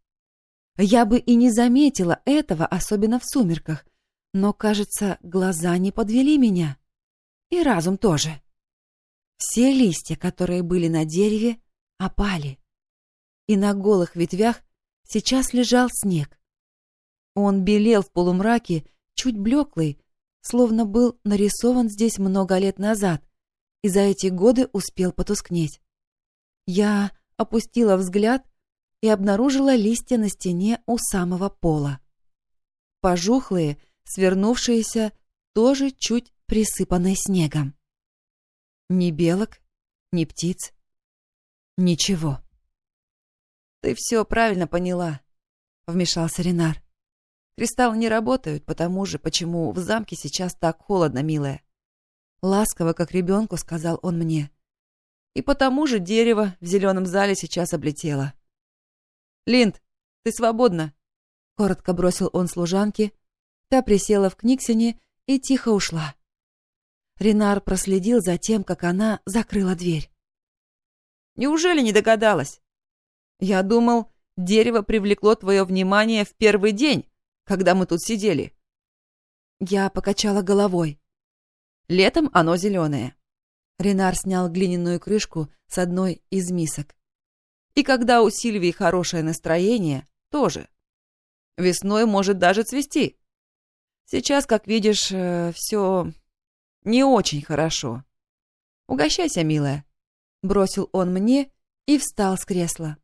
Я бы и не заметила этого, особенно в сумерках, но, кажется, глаза не подвели меня. И разум тоже. Все листья, которые были на дереве, опали. И на голых ветвях сейчас лежал снег. Он белел в полумраке чуть блеклый, словно был нарисован здесь много лет назад и за эти годы успел потускнеть. Я опустила взгляд и обнаружила листья на стене у самого пола. Пожухлые, свернувшиеся, тоже чуть присыпанные снегом. Ни белок, ни птиц, ничего. «Ты все правильно поняла», — вмешался Ренар. Кристаллы не работают, потому же, почему в замке сейчас так холодно, милая. Ласково, как ребенку, сказал он мне. И потому же дерево в зеленом зале сейчас облетело. «Линд, ты свободна!» Коротко бросил он служанке. Та присела в книгсине и тихо ушла. Ренар проследил за тем, как она закрыла дверь. «Неужели не догадалась? Я думал, дерево привлекло твое внимание в первый день, когда мы тут сидели?» Я покачала головой. Летом оно зеленое. Ренар снял глиняную крышку с одной из мисок. И когда у Сильвии хорошее настроение, тоже. Весной может даже цвести. Сейчас, как видишь, э, все не очень хорошо. Угощайся, милая. Бросил он мне и встал с кресла.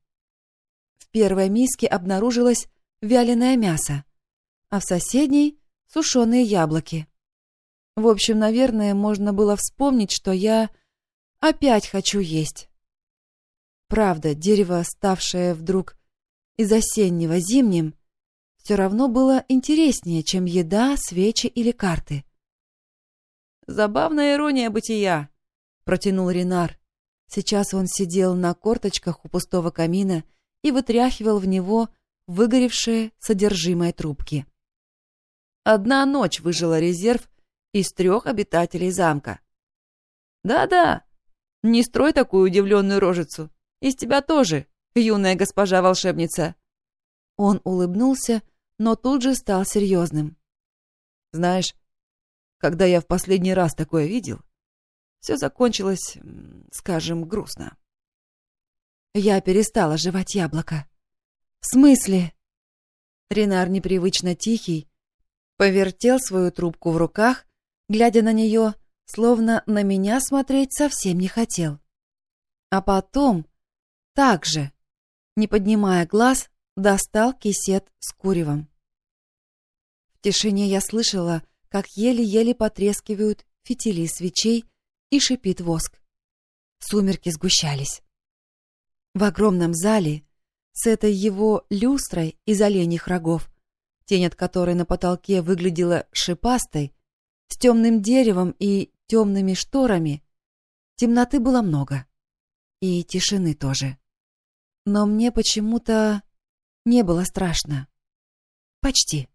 В первой миске обнаружилось вяленое мясо, а в соседней — сушеные яблоки. В общем, наверное, можно было вспомнить, что я опять хочу есть. Правда, дерево, ставшее вдруг из осеннего зимним, все равно было интереснее, чем еда, свечи или карты. «Забавная ирония бытия», — протянул Ренар. Сейчас он сидел на корточках у пустого камина и вытряхивал в него выгоревшее содержимое трубки. Одна ночь выжила резерв из трех обитателей замка. «Да-да, не строй такую удивленную рожицу. Из тебя тоже, юная госпожа волшебница». Он улыбнулся, но тут же стал серьезным. «Знаешь, когда я в последний раз такое видел, все закончилось, скажем, грустно». Я перестала жевать яблоко. «В смысле?» Ренар непривычно тихий, повертел свою трубку в руках, глядя на нее, словно на меня смотреть совсем не хотел. А потом, так же, не поднимая глаз, достал кисет с куревом. В тишине я слышала, как еле-еле потрескивают фитили свечей и шипит воск. Сумерки сгущались. В огромном зале, с этой его люстрой из оленьих рогов, тень от которой на потолке выглядела шипастой, с темным деревом и темными шторами, темноты было много. И тишины тоже. Но мне почему-то не было страшно. Почти.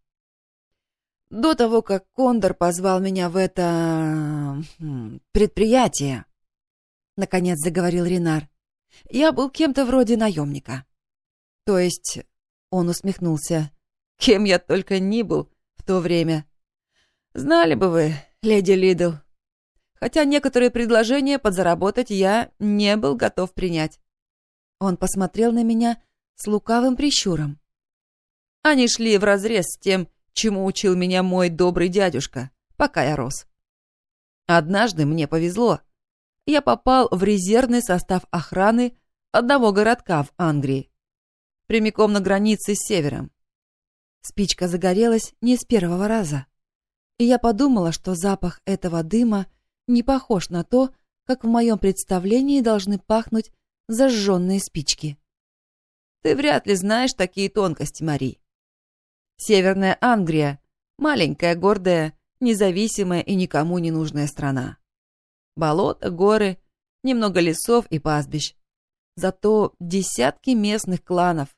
До того, как Кондор позвал меня в это... предприятие, наконец заговорил Ренар, я был кем-то вроде наемника. То есть, он усмехнулся, кем я только ни был в то время. Знали бы вы, леди Лидл. Хотя некоторые предложения подзаработать я не был готов принять. Он посмотрел на меня с лукавым прищуром. Они шли вразрез с тем, чему учил меня мой добрый дядюшка, пока я рос. Однажды мне повезло. Я попал в резервный состав охраны одного городка в Англии, прямиком на границе с севером. Спичка загорелась не с первого раза и я подумала, что запах этого дыма не похож на то, как в моем представлении должны пахнуть зажженные спички. Ты вряд ли знаешь такие тонкости, Мари. Северная Англия — маленькая, гордая, независимая и никому не нужная страна. Болота, горы, немного лесов и пастбищ. Зато десятки местных кланов.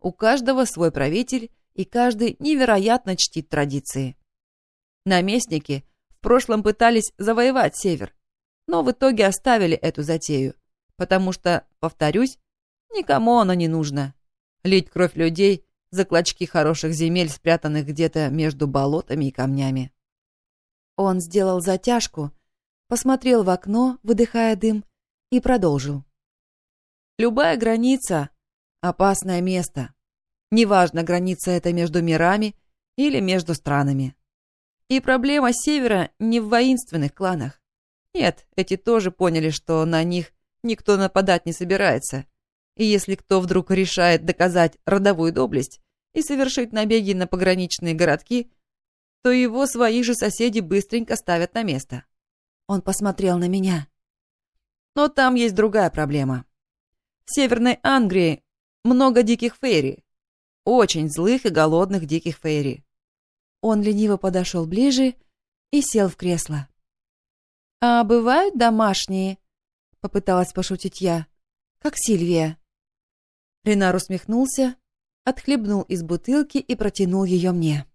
У каждого свой правитель, и каждый невероятно чтит традиции. Наместники в прошлом пытались завоевать север, но в итоге оставили эту затею, потому что, повторюсь, никому оно не нужно. Лить кровь людей за клочки хороших земель, спрятанных где-то между болотами и камнями. Он сделал затяжку, посмотрел в окно, выдыхая дым, и продолжил. Любая граница — опасное место. Неважно, граница это между мирами или между странами. И проблема Севера не в воинственных кланах. Нет, эти тоже поняли, что на них никто нападать не собирается. И если кто вдруг решает доказать родовую доблесть и совершить набеги на пограничные городки, то его свои же соседи быстренько ставят на место. Он посмотрел на меня. Но там есть другая проблема. В Северной Англии много диких фейри. Очень злых и голодных диких фейри. Он лениво подошел ближе и сел в кресло. «А бывают домашние?» — попыталась пошутить я. «Как Сильвия». Ренар усмехнулся, отхлебнул из бутылки и протянул ее мне.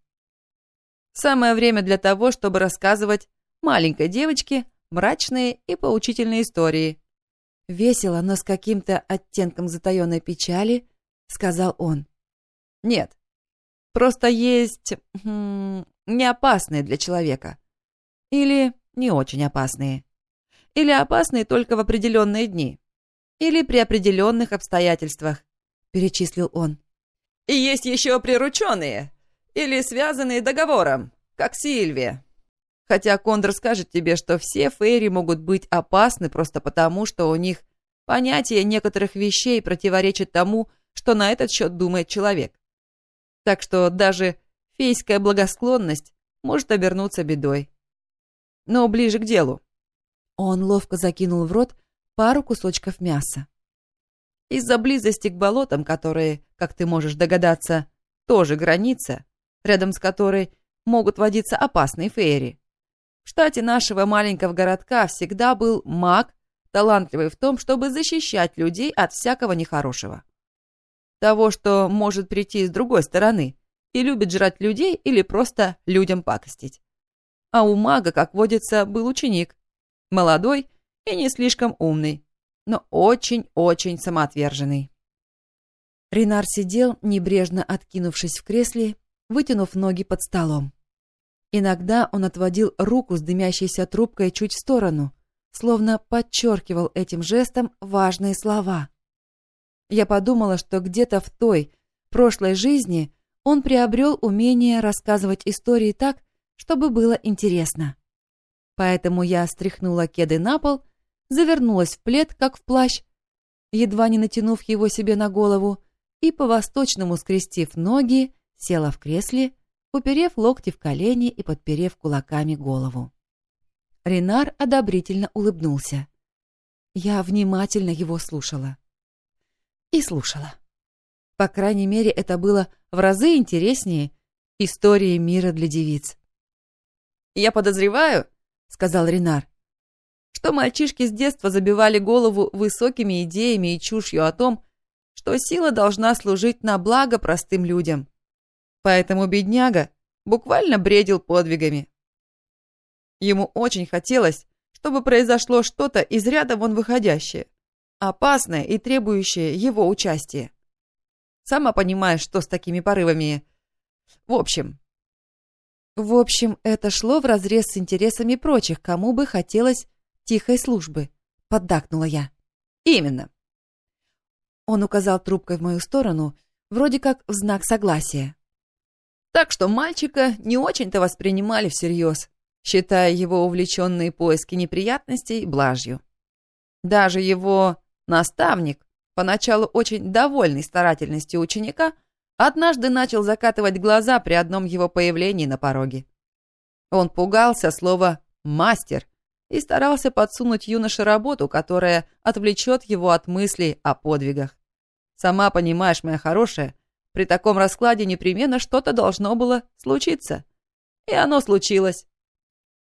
«Самое время для того, чтобы рассказывать маленькой девочке мрачные и поучительные истории». Весело, но с каким-то оттенком затаенной печали, сказал он. «Нет, Просто есть хм, неопасные для человека. Или не очень опасные. или опасные только в определенные дни, или при определенных обстоятельствах, перечислил он. И есть еще прирученные, или связанные договором, как Сильвия. Хотя Кондор скажет тебе, что все фейри могут быть опасны просто потому, что у них понятие некоторых вещей противоречит тому, что на этот счет думает человек. Так что даже фейская благосклонность может обернуться бедой. Но ближе к делу. Он ловко закинул в рот пару кусочков мяса. Из-за близости к болотам, которые, как ты можешь догадаться, тоже граница, рядом с которой могут водиться опасные фейри, в штате нашего маленького городка всегда был маг, талантливый в том, чтобы защищать людей от всякого нехорошего. Того, что может прийти с другой стороны и любит жрать людей или просто людям пакостить. А у мага, как водится, был ученик. Молодой и не слишком умный, но очень-очень самоотверженный. Ренар сидел, небрежно откинувшись в кресле, вытянув ноги под столом. Иногда он отводил руку с дымящейся трубкой чуть в сторону, словно подчеркивал этим жестом важные слова. Я подумала, что где-то в той, прошлой жизни он приобрел умение рассказывать истории так, чтобы было интересно. Поэтому я стряхнула кеды на пол, завернулась в плед, как в плащ, едва не натянув его себе на голову, и по-восточному скрестив ноги, села в кресле, уперев локти в колени и подперев кулаками голову. Ренар одобрительно улыбнулся. Я внимательно его слушала. И слушала. По крайней мере, это было в разы интереснее истории мира для девиц. «Я подозреваю», — сказал Ренар, что мальчишки с детства забивали голову высокими идеями и чушью о том, что сила должна служить на благо простым людям. Поэтому бедняга буквально бредил подвигами. Ему очень хотелось, чтобы произошло что-то из ряда вон выходящее, опасное и требующее его участия. Сама понимаешь, что с такими порывами... В общем... В общем, это шло вразрез с интересами прочих, кому бы хотелось тихой службы, поддакнула я. Именно. Он указал трубкой в мою сторону, вроде как в знак согласия. Так что мальчика не очень-то воспринимали всерьез, считая его увлеченные поиски неприятностей блажью. Даже его наставник, поначалу очень довольный старательностью ученика, однажды начал закатывать глаза при одном его появлении на пороге. Он пугался слова «мастер» и старался подсунуть юноше работу, которая отвлечет его от мыслей о подвигах. Сама понимаешь, моя хорошая, при таком раскладе непременно что-то должно было случиться. И оно случилось.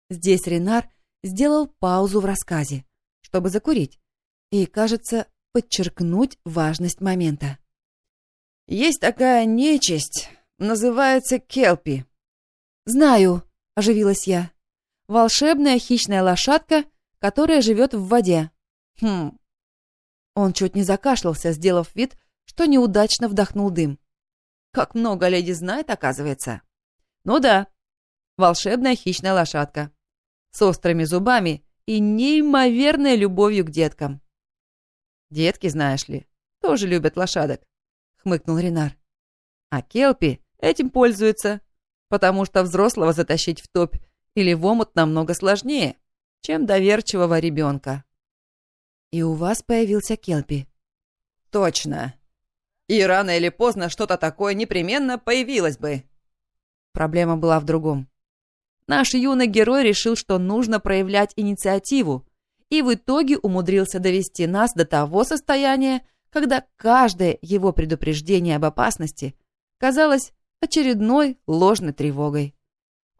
Здесь Ренар сделал паузу в рассказе, чтобы закурить, и, кажется, подчеркнуть важность момента. Есть такая нечисть, называется келпи. Знаю, оживилась я. Волшебная хищная лошадка, которая живет в воде. Хм. Он чуть не закашлялся, сделав вид, что неудачно вдохнул дым. Как много леди знает, оказывается. Ну да, волшебная хищная лошадка. С острыми зубами и неимоверной любовью к деткам. Детки, знаешь ли, тоже любят лошадок, хмыкнул Ренар. А Келпи этим пользуется, потому что взрослого затащить в топь или в омут намного сложнее, чем доверчивого ребенка. И у вас появился Келпи. Точно. И рано или поздно что-то такое непременно появилось бы. Проблема была в другом. Наш юный герой решил, что нужно проявлять инициативу, и в итоге умудрился довести нас до того состояния, когда каждое его предупреждение об опасности казалось очередной ложной тревогой.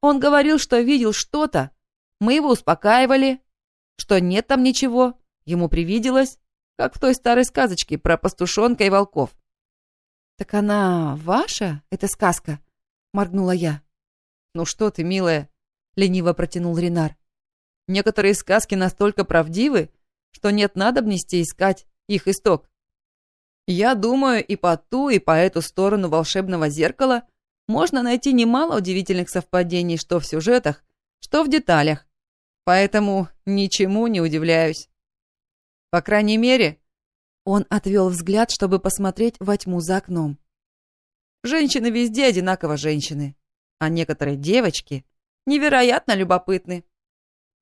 Он говорил, что видел что-то, мы его успокаивали, что нет там ничего, ему привиделось, как в той старой сказочке про пастушонка и волков. «Так она ваша, эта сказка?» — моргнула я. «Ну что ты, милая!» — лениво протянул Ренар. «Некоторые сказки настолько правдивы, что нет надобности искать их исток. Я думаю, и по ту, и по эту сторону волшебного зеркала можно найти немало удивительных совпадений что в сюжетах, что в деталях. Поэтому ничему не удивляюсь. По крайней мере, он отвел взгляд, чтобы посмотреть во тьму за окном. Женщины везде одинаково женщины, а некоторые девочки невероятно любопытны.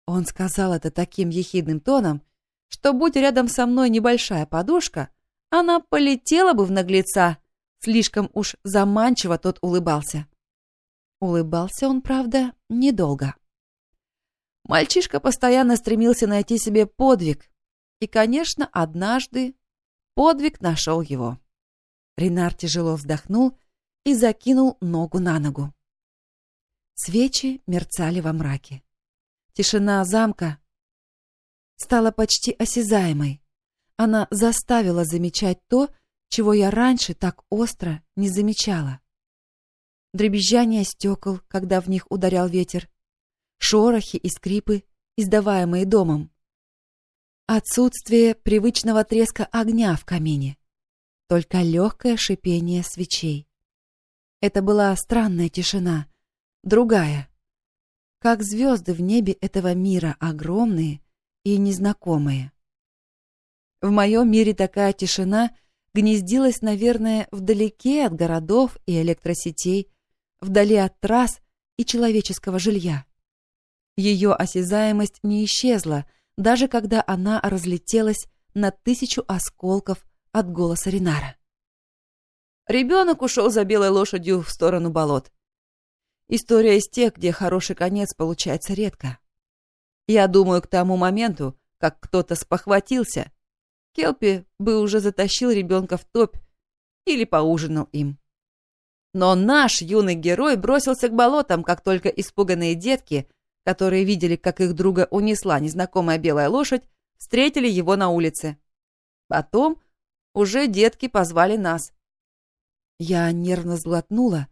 Он сказал это таким ехидным тоном, что, будь рядом со мной небольшая подушка, она полетела бы в наглеца, слишком уж заманчиво тот улыбался. Улыбался он, правда, недолго. Мальчишка постоянно стремился найти себе подвиг, и, конечно, однажды подвиг нашел его. Ренар тяжело вздохнул и закинул ногу на ногу. Свечи мерцали во мраке. Тишина замка стала почти осязаемой. Она заставила замечать то, чего я раньше так остро не замечала. Дребезжание стекол, когда в них ударял ветер, шорохи и скрипы, издаваемые домом. Отсутствие привычного треска огня в камине, только легкое шипение свечей. Это была странная тишина, другая. Как звезды в небе этого мира, огромные и незнакомые. В моем мире такая тишина гнездилась, наверное, вдалеке от городов и электросетей, вдали от трасс и человеческого жилья. Ее осязаемость не исчезла, даже когда она разлетелась на тысячу осколков от голоса Ринара. Ребенок ушел за белой лошадью в сторону болот. История из тех, где хороший конец получается редко. Я думаю, к тому моменту, как кто-то спохватился, Келпи бы уже затащил ребенка в топь или поужинал им. Но наш юный герой бросился к болотам, как только испуганные детки которые видели, как их друга унесла незнакомая белая лошадь, встретили его на улице. Потом уже детки позвали нас. Я нервно сглотнула,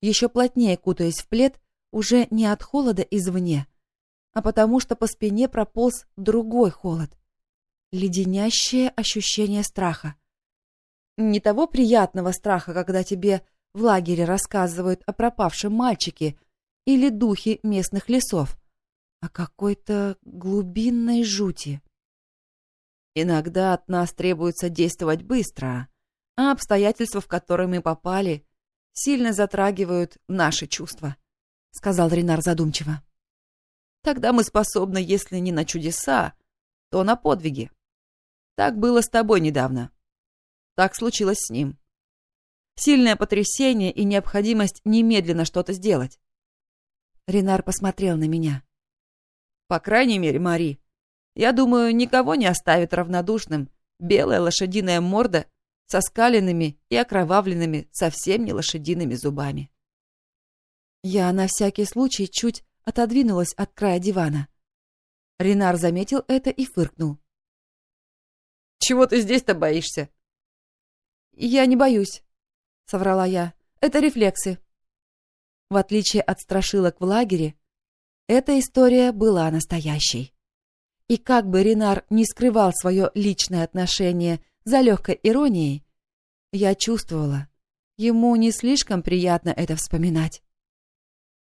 еще плотнее кутаясь в плед, уже не от холода извне, а потому что по спине прополз другой холод. Леденящее ощущение страха. Не того приятного страха, когда тебе в лагере рассказывают о пропавшем мальчике, или духи местных лесов, а какой-то глубинной жути. Иногда от нас требуется действовать быстро, а обстоятельства, в которые мы попали, сильно затрагивают наши чувства, — сказал Ренар задумчиво. Тогда мы способны, если не на чудеса, то на подвиги. Так было с тобой недавно. Так случилось с ним. Сильное потрясение и необходимость немедленно что-то сделать. Ренар посмотрел на меня. «По крайней мере, Мари, я думаю, никого не оставит равнодушным белая лошадиная морда со скаленными и окровавленными совсем не лошадиными зубами». Я на всякий случай чуть отодвинулась от края дивана. Ренар заметил это и фыркнул. «Чего ты здесь-то боишься?» «Я не боюсь», — соврала я. «Это рефлексы». В отличие от страшилок в лагере, эта история была настоящей. И как бы Ренар не скрывал свое личное отношение за легкой иронией, я чувствовала, ему не слишком приятно это вспоминать.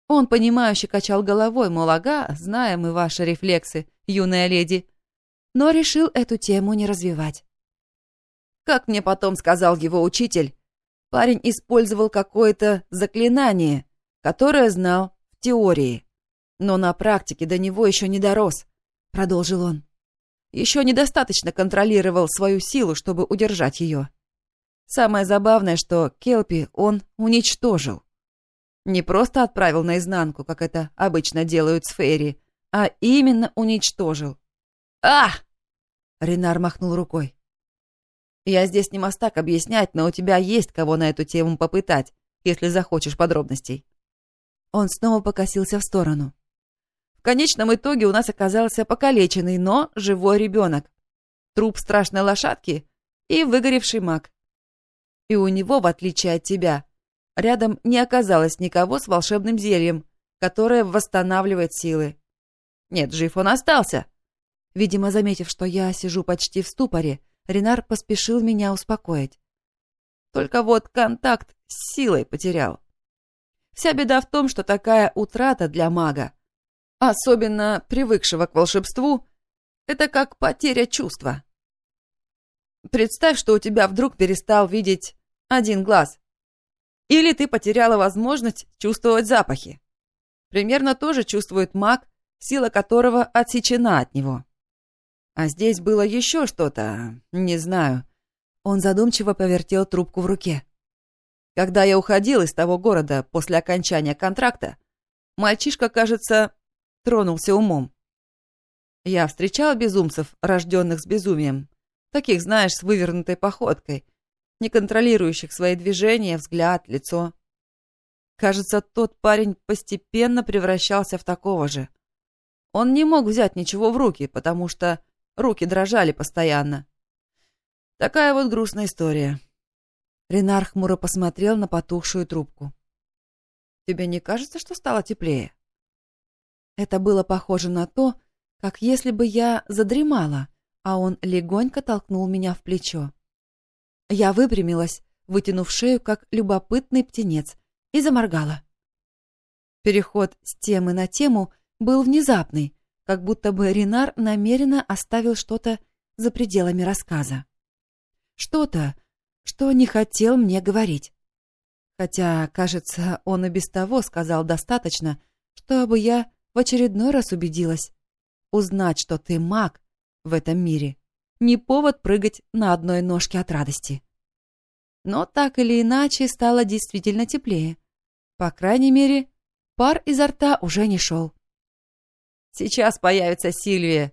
Он, понимающе качал головой, мол, ага, знаем мы ваши рефлексы, юная леди, но решил эту тему не развивать. Как мне потом сказал его учитель, парень использовал какое-то заклинание, которое знал в теории. Но на практике до него еще не дорос, продолжил он. Еще недостаточно контролировал свою силу, чтобы удержать ее. Самое забавное, что Келпи он уничтожил. Не просто отправил наизнанку, как это обычно делают с Фейри, а именно уничтожил. А! Ренар махнул рукой. Я здесь не мастак объяснять, но у тебя есть кого на эту тему попытать, если захочешь подробностей. Он снова покосился в сторону. В конечном итоге у нас оказался покалеченный, но живой ребенок. Труп страшной лошадки и выгоревший маг. И у него, в отличие от тебя, рядом не оказалось никого с волшебным зельем, которое восстанавливает силы. Нет, жив он остался. Видимо, заметив, что я сижу почти в ступоре, Ренар поспешил меня успокоить. Только вот контакт с силой потерял. Вся беда в том, что такая утрата для мага особенно привыкшего к волшебству, это как потеря чувства. Представь, что у тебя вдруг перестал видеть один глаз. Или ты потеряла возможность чувствовать запахи. Примерно то же чувствует маг, сила которого отсечена от него. А здесь было еще что-то, не знаю. Он задумчиво повертел трубку в руке. Когда я уходил из того города после окончания контракта, мальчишка, кажется, тронулся умом. Я встречал безумцев, рожденных с безумием, таких, знаешь, с вывернутой походкой, не контролирующих свои движения, взгляд, лицо. Кажется, тот парень постепенно превращался в такого же. Он не мог взять ничего в руки, потому что руки дрожали постоянно. Такая вот грустная история. Ренар хмуро посмотрел на потухшую трубку. «Тебе не кажется, что стало теплее?» Это было похоже на то, как если бы я задремала, а он легонько толкнул меня в плечо. Я выпрямилась, вытянув шею, как любопытный птенец, и заморгала. Переход с темы на тему был внезапный, как будто бы Ренар намеренно оставил что-то за пределами рассказа. Что-то, что не хотел мне говорить. Хотя, кажется, он и без того сказал достаточно, чтобы я в очередной раз убедилась. Узнать, что ты маг в этом мире, не повод прыгать на одной ножке от радости. Но так или иначе стало действительно теплее. По крайней мере, пар изо рта уже не шел. «Сейчас появится Сильвия!»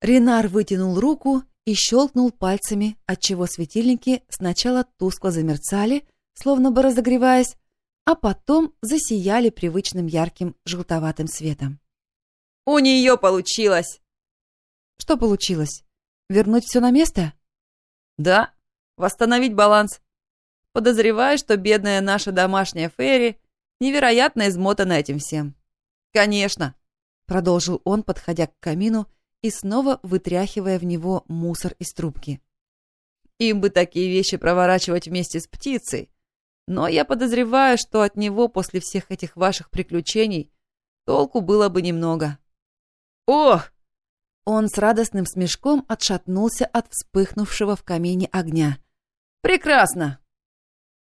Ренар вытянул руку и щелкнул пальцами, отчего светильники сначала тускло замерцали, словно бы разогреваясь, а потом засияли привычным ярким желтоватым светом. «У нее получилось!» «Что получилось? Вернуть все на место?» «Да, восстановить баланс. Подозреваю, что бедная наша домашняя Ферри невероятно измотана этим всем. Конечно, продолжил он, подходя к камину и снова вытряхивая в него мусор из трубки. Им бы такие вещи проворачивать вместе с птицей, но я подозреваю, что от него после всех этих ваших приключений толку было бы немного. Ох! Он с радостным смешком отшатнулся от вспыхнувшего в камине огня. «Прекрасно!»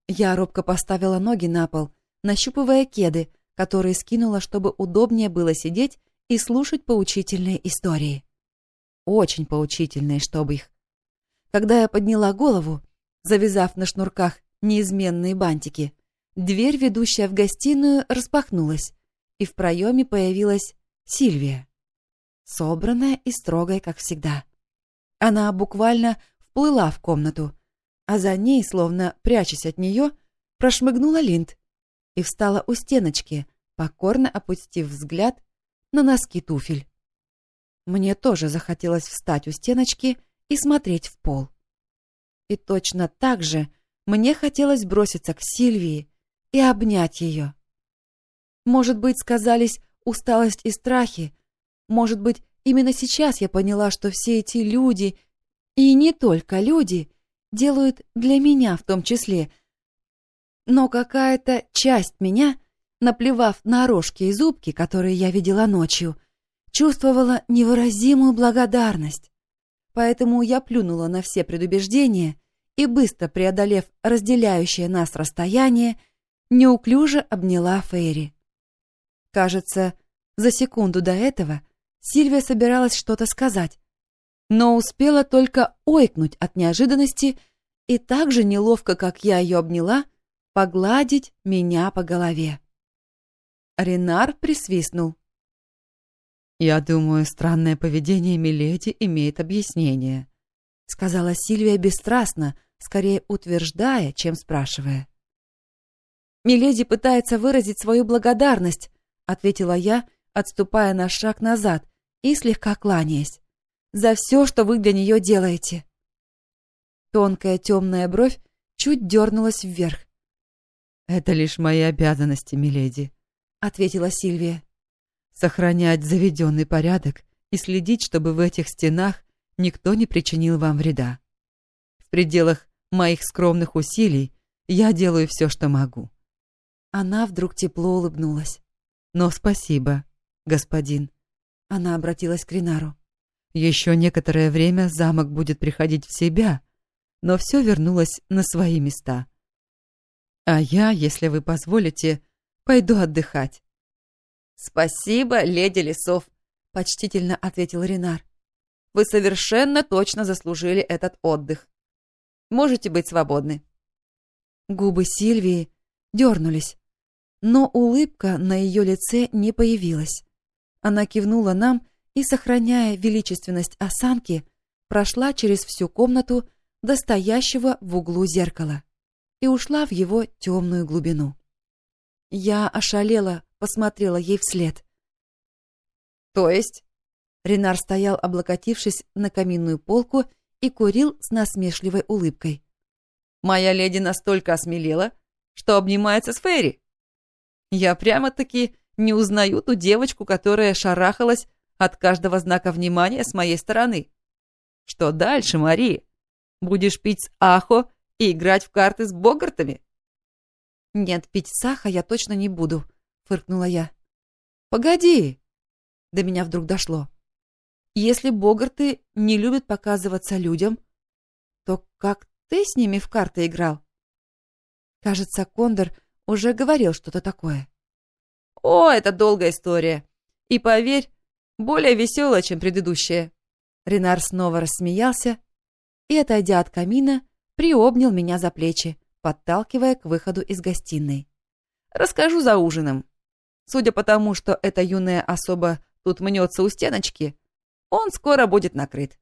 Я робко поставила ноги на пол нащупывая кеды, которые скинула, чтобы удобнее было сидеть и слушать поучительные истории. Очень поучительные, чтобы их. Когда я подняла голову, завязав на шнурках неизменные бантики, дверь, ведущая в гостиную, распахнулась, и в проеме появилась Сильвия. Собранная и строгая, как всегда. Она буквально вплыла в комнату, а за ней, словно прячась от нее, прошмыгнула Линд и встала у стеночки, покорно опустив взгляд на носки туфель. Мне тоже захотелось встать у стеночки и смотреть в пол. И точно так же мне хотелось броситься к Сильвии и обнять ее. Может быть, сказались усталость и страхи, может быть, именно сейчас я поняла, что все эти люди, и не только люди, делают для меня в том числе — но какая-то часть меня, наплевав на рожки и зубки, которые я видела ночью, чувствовала невыразимую благодарность. Поэтому я плюнула на все предубеждения и, быстро преодолев разделяющее нас расстояние, неуклюже обняла Фейри. Кажется, за секунду до этого Сильвия собиралась что-то сказать, но успела только ойкнуть от неожиданности и так же неловко, как я ее обняла, погладить меня по голове. Ренар присвистнул. «Я думаю, странное поведение Миледи имеет объяснение», сказала Сильвия бесстрастно, скорее утверждая, чем спрашивая. «Миледи пытается выразить свою благодарность», ответила я, отступая на шаг назад и слегка кланяясь. «За все, что вы для нее делаете». Тонкая темная бровь чуть дернулась вверх. «Это лишь мои обязанности, миледи», — ответила Сильвия. «Сохранять заведенный порядок и следить, чтобы в этих стенах никто не причинил вам вреда. В пределах моих скромных усилий я делаю все, что могу». Она вдруг тепло улыбнулась. «Но спасибо. господин. Она обратилась к Ринару. Еще некоторое время замок будет приходить в себя, но все вернулось на свои места. А я, если вы позволите, пойду отдыхать. «Спасибо, леди Лесов», — почтительно ответил Ренар. «Вы совершенно точно заслужили этот отдых. Можете быть свободны». Губы Сильвии дернулись, но улыбка на ее лице не появилась. Она кивнула нам и, сохраняя величественность осанки, прошла через всю комнату до стоящего в углу зеркала и ушла в его темную глубину. Я ошалела, посмотрела ей вслед. «То есть?» Ренар стоял, облокотившись на каминную полку и курил с насмешливой улыбкой. «Моя леди настолько осмелела, что обнимается с Ферри. Я прямо-таки не узнаю ту девочку, которая шарахалась от каждого знака внимания с моей стороны. Что дальше, Мари? Будешь пить с Ахо и играть в карты с Богартами?» «Нет, пить саха я точно не буду», — фыркнула я. «Погоди!» До меня вдруг дошло. «Если богарты не любят показываться людям, то как ты с ними в карты играл?» Кажется, Кондор уже говорил что-то такое. «О, это долгая история. И поверь, более веселая, чем предыдущая». Ренар снова рассмеялся и, отойдя от камина, приобнял меня за плечи, подталкивая к выходу из гостиной. «Расскажу за ужином. Судя по тому, что эта юная особа тут мнется у стеночки, он скоро будет накрыт.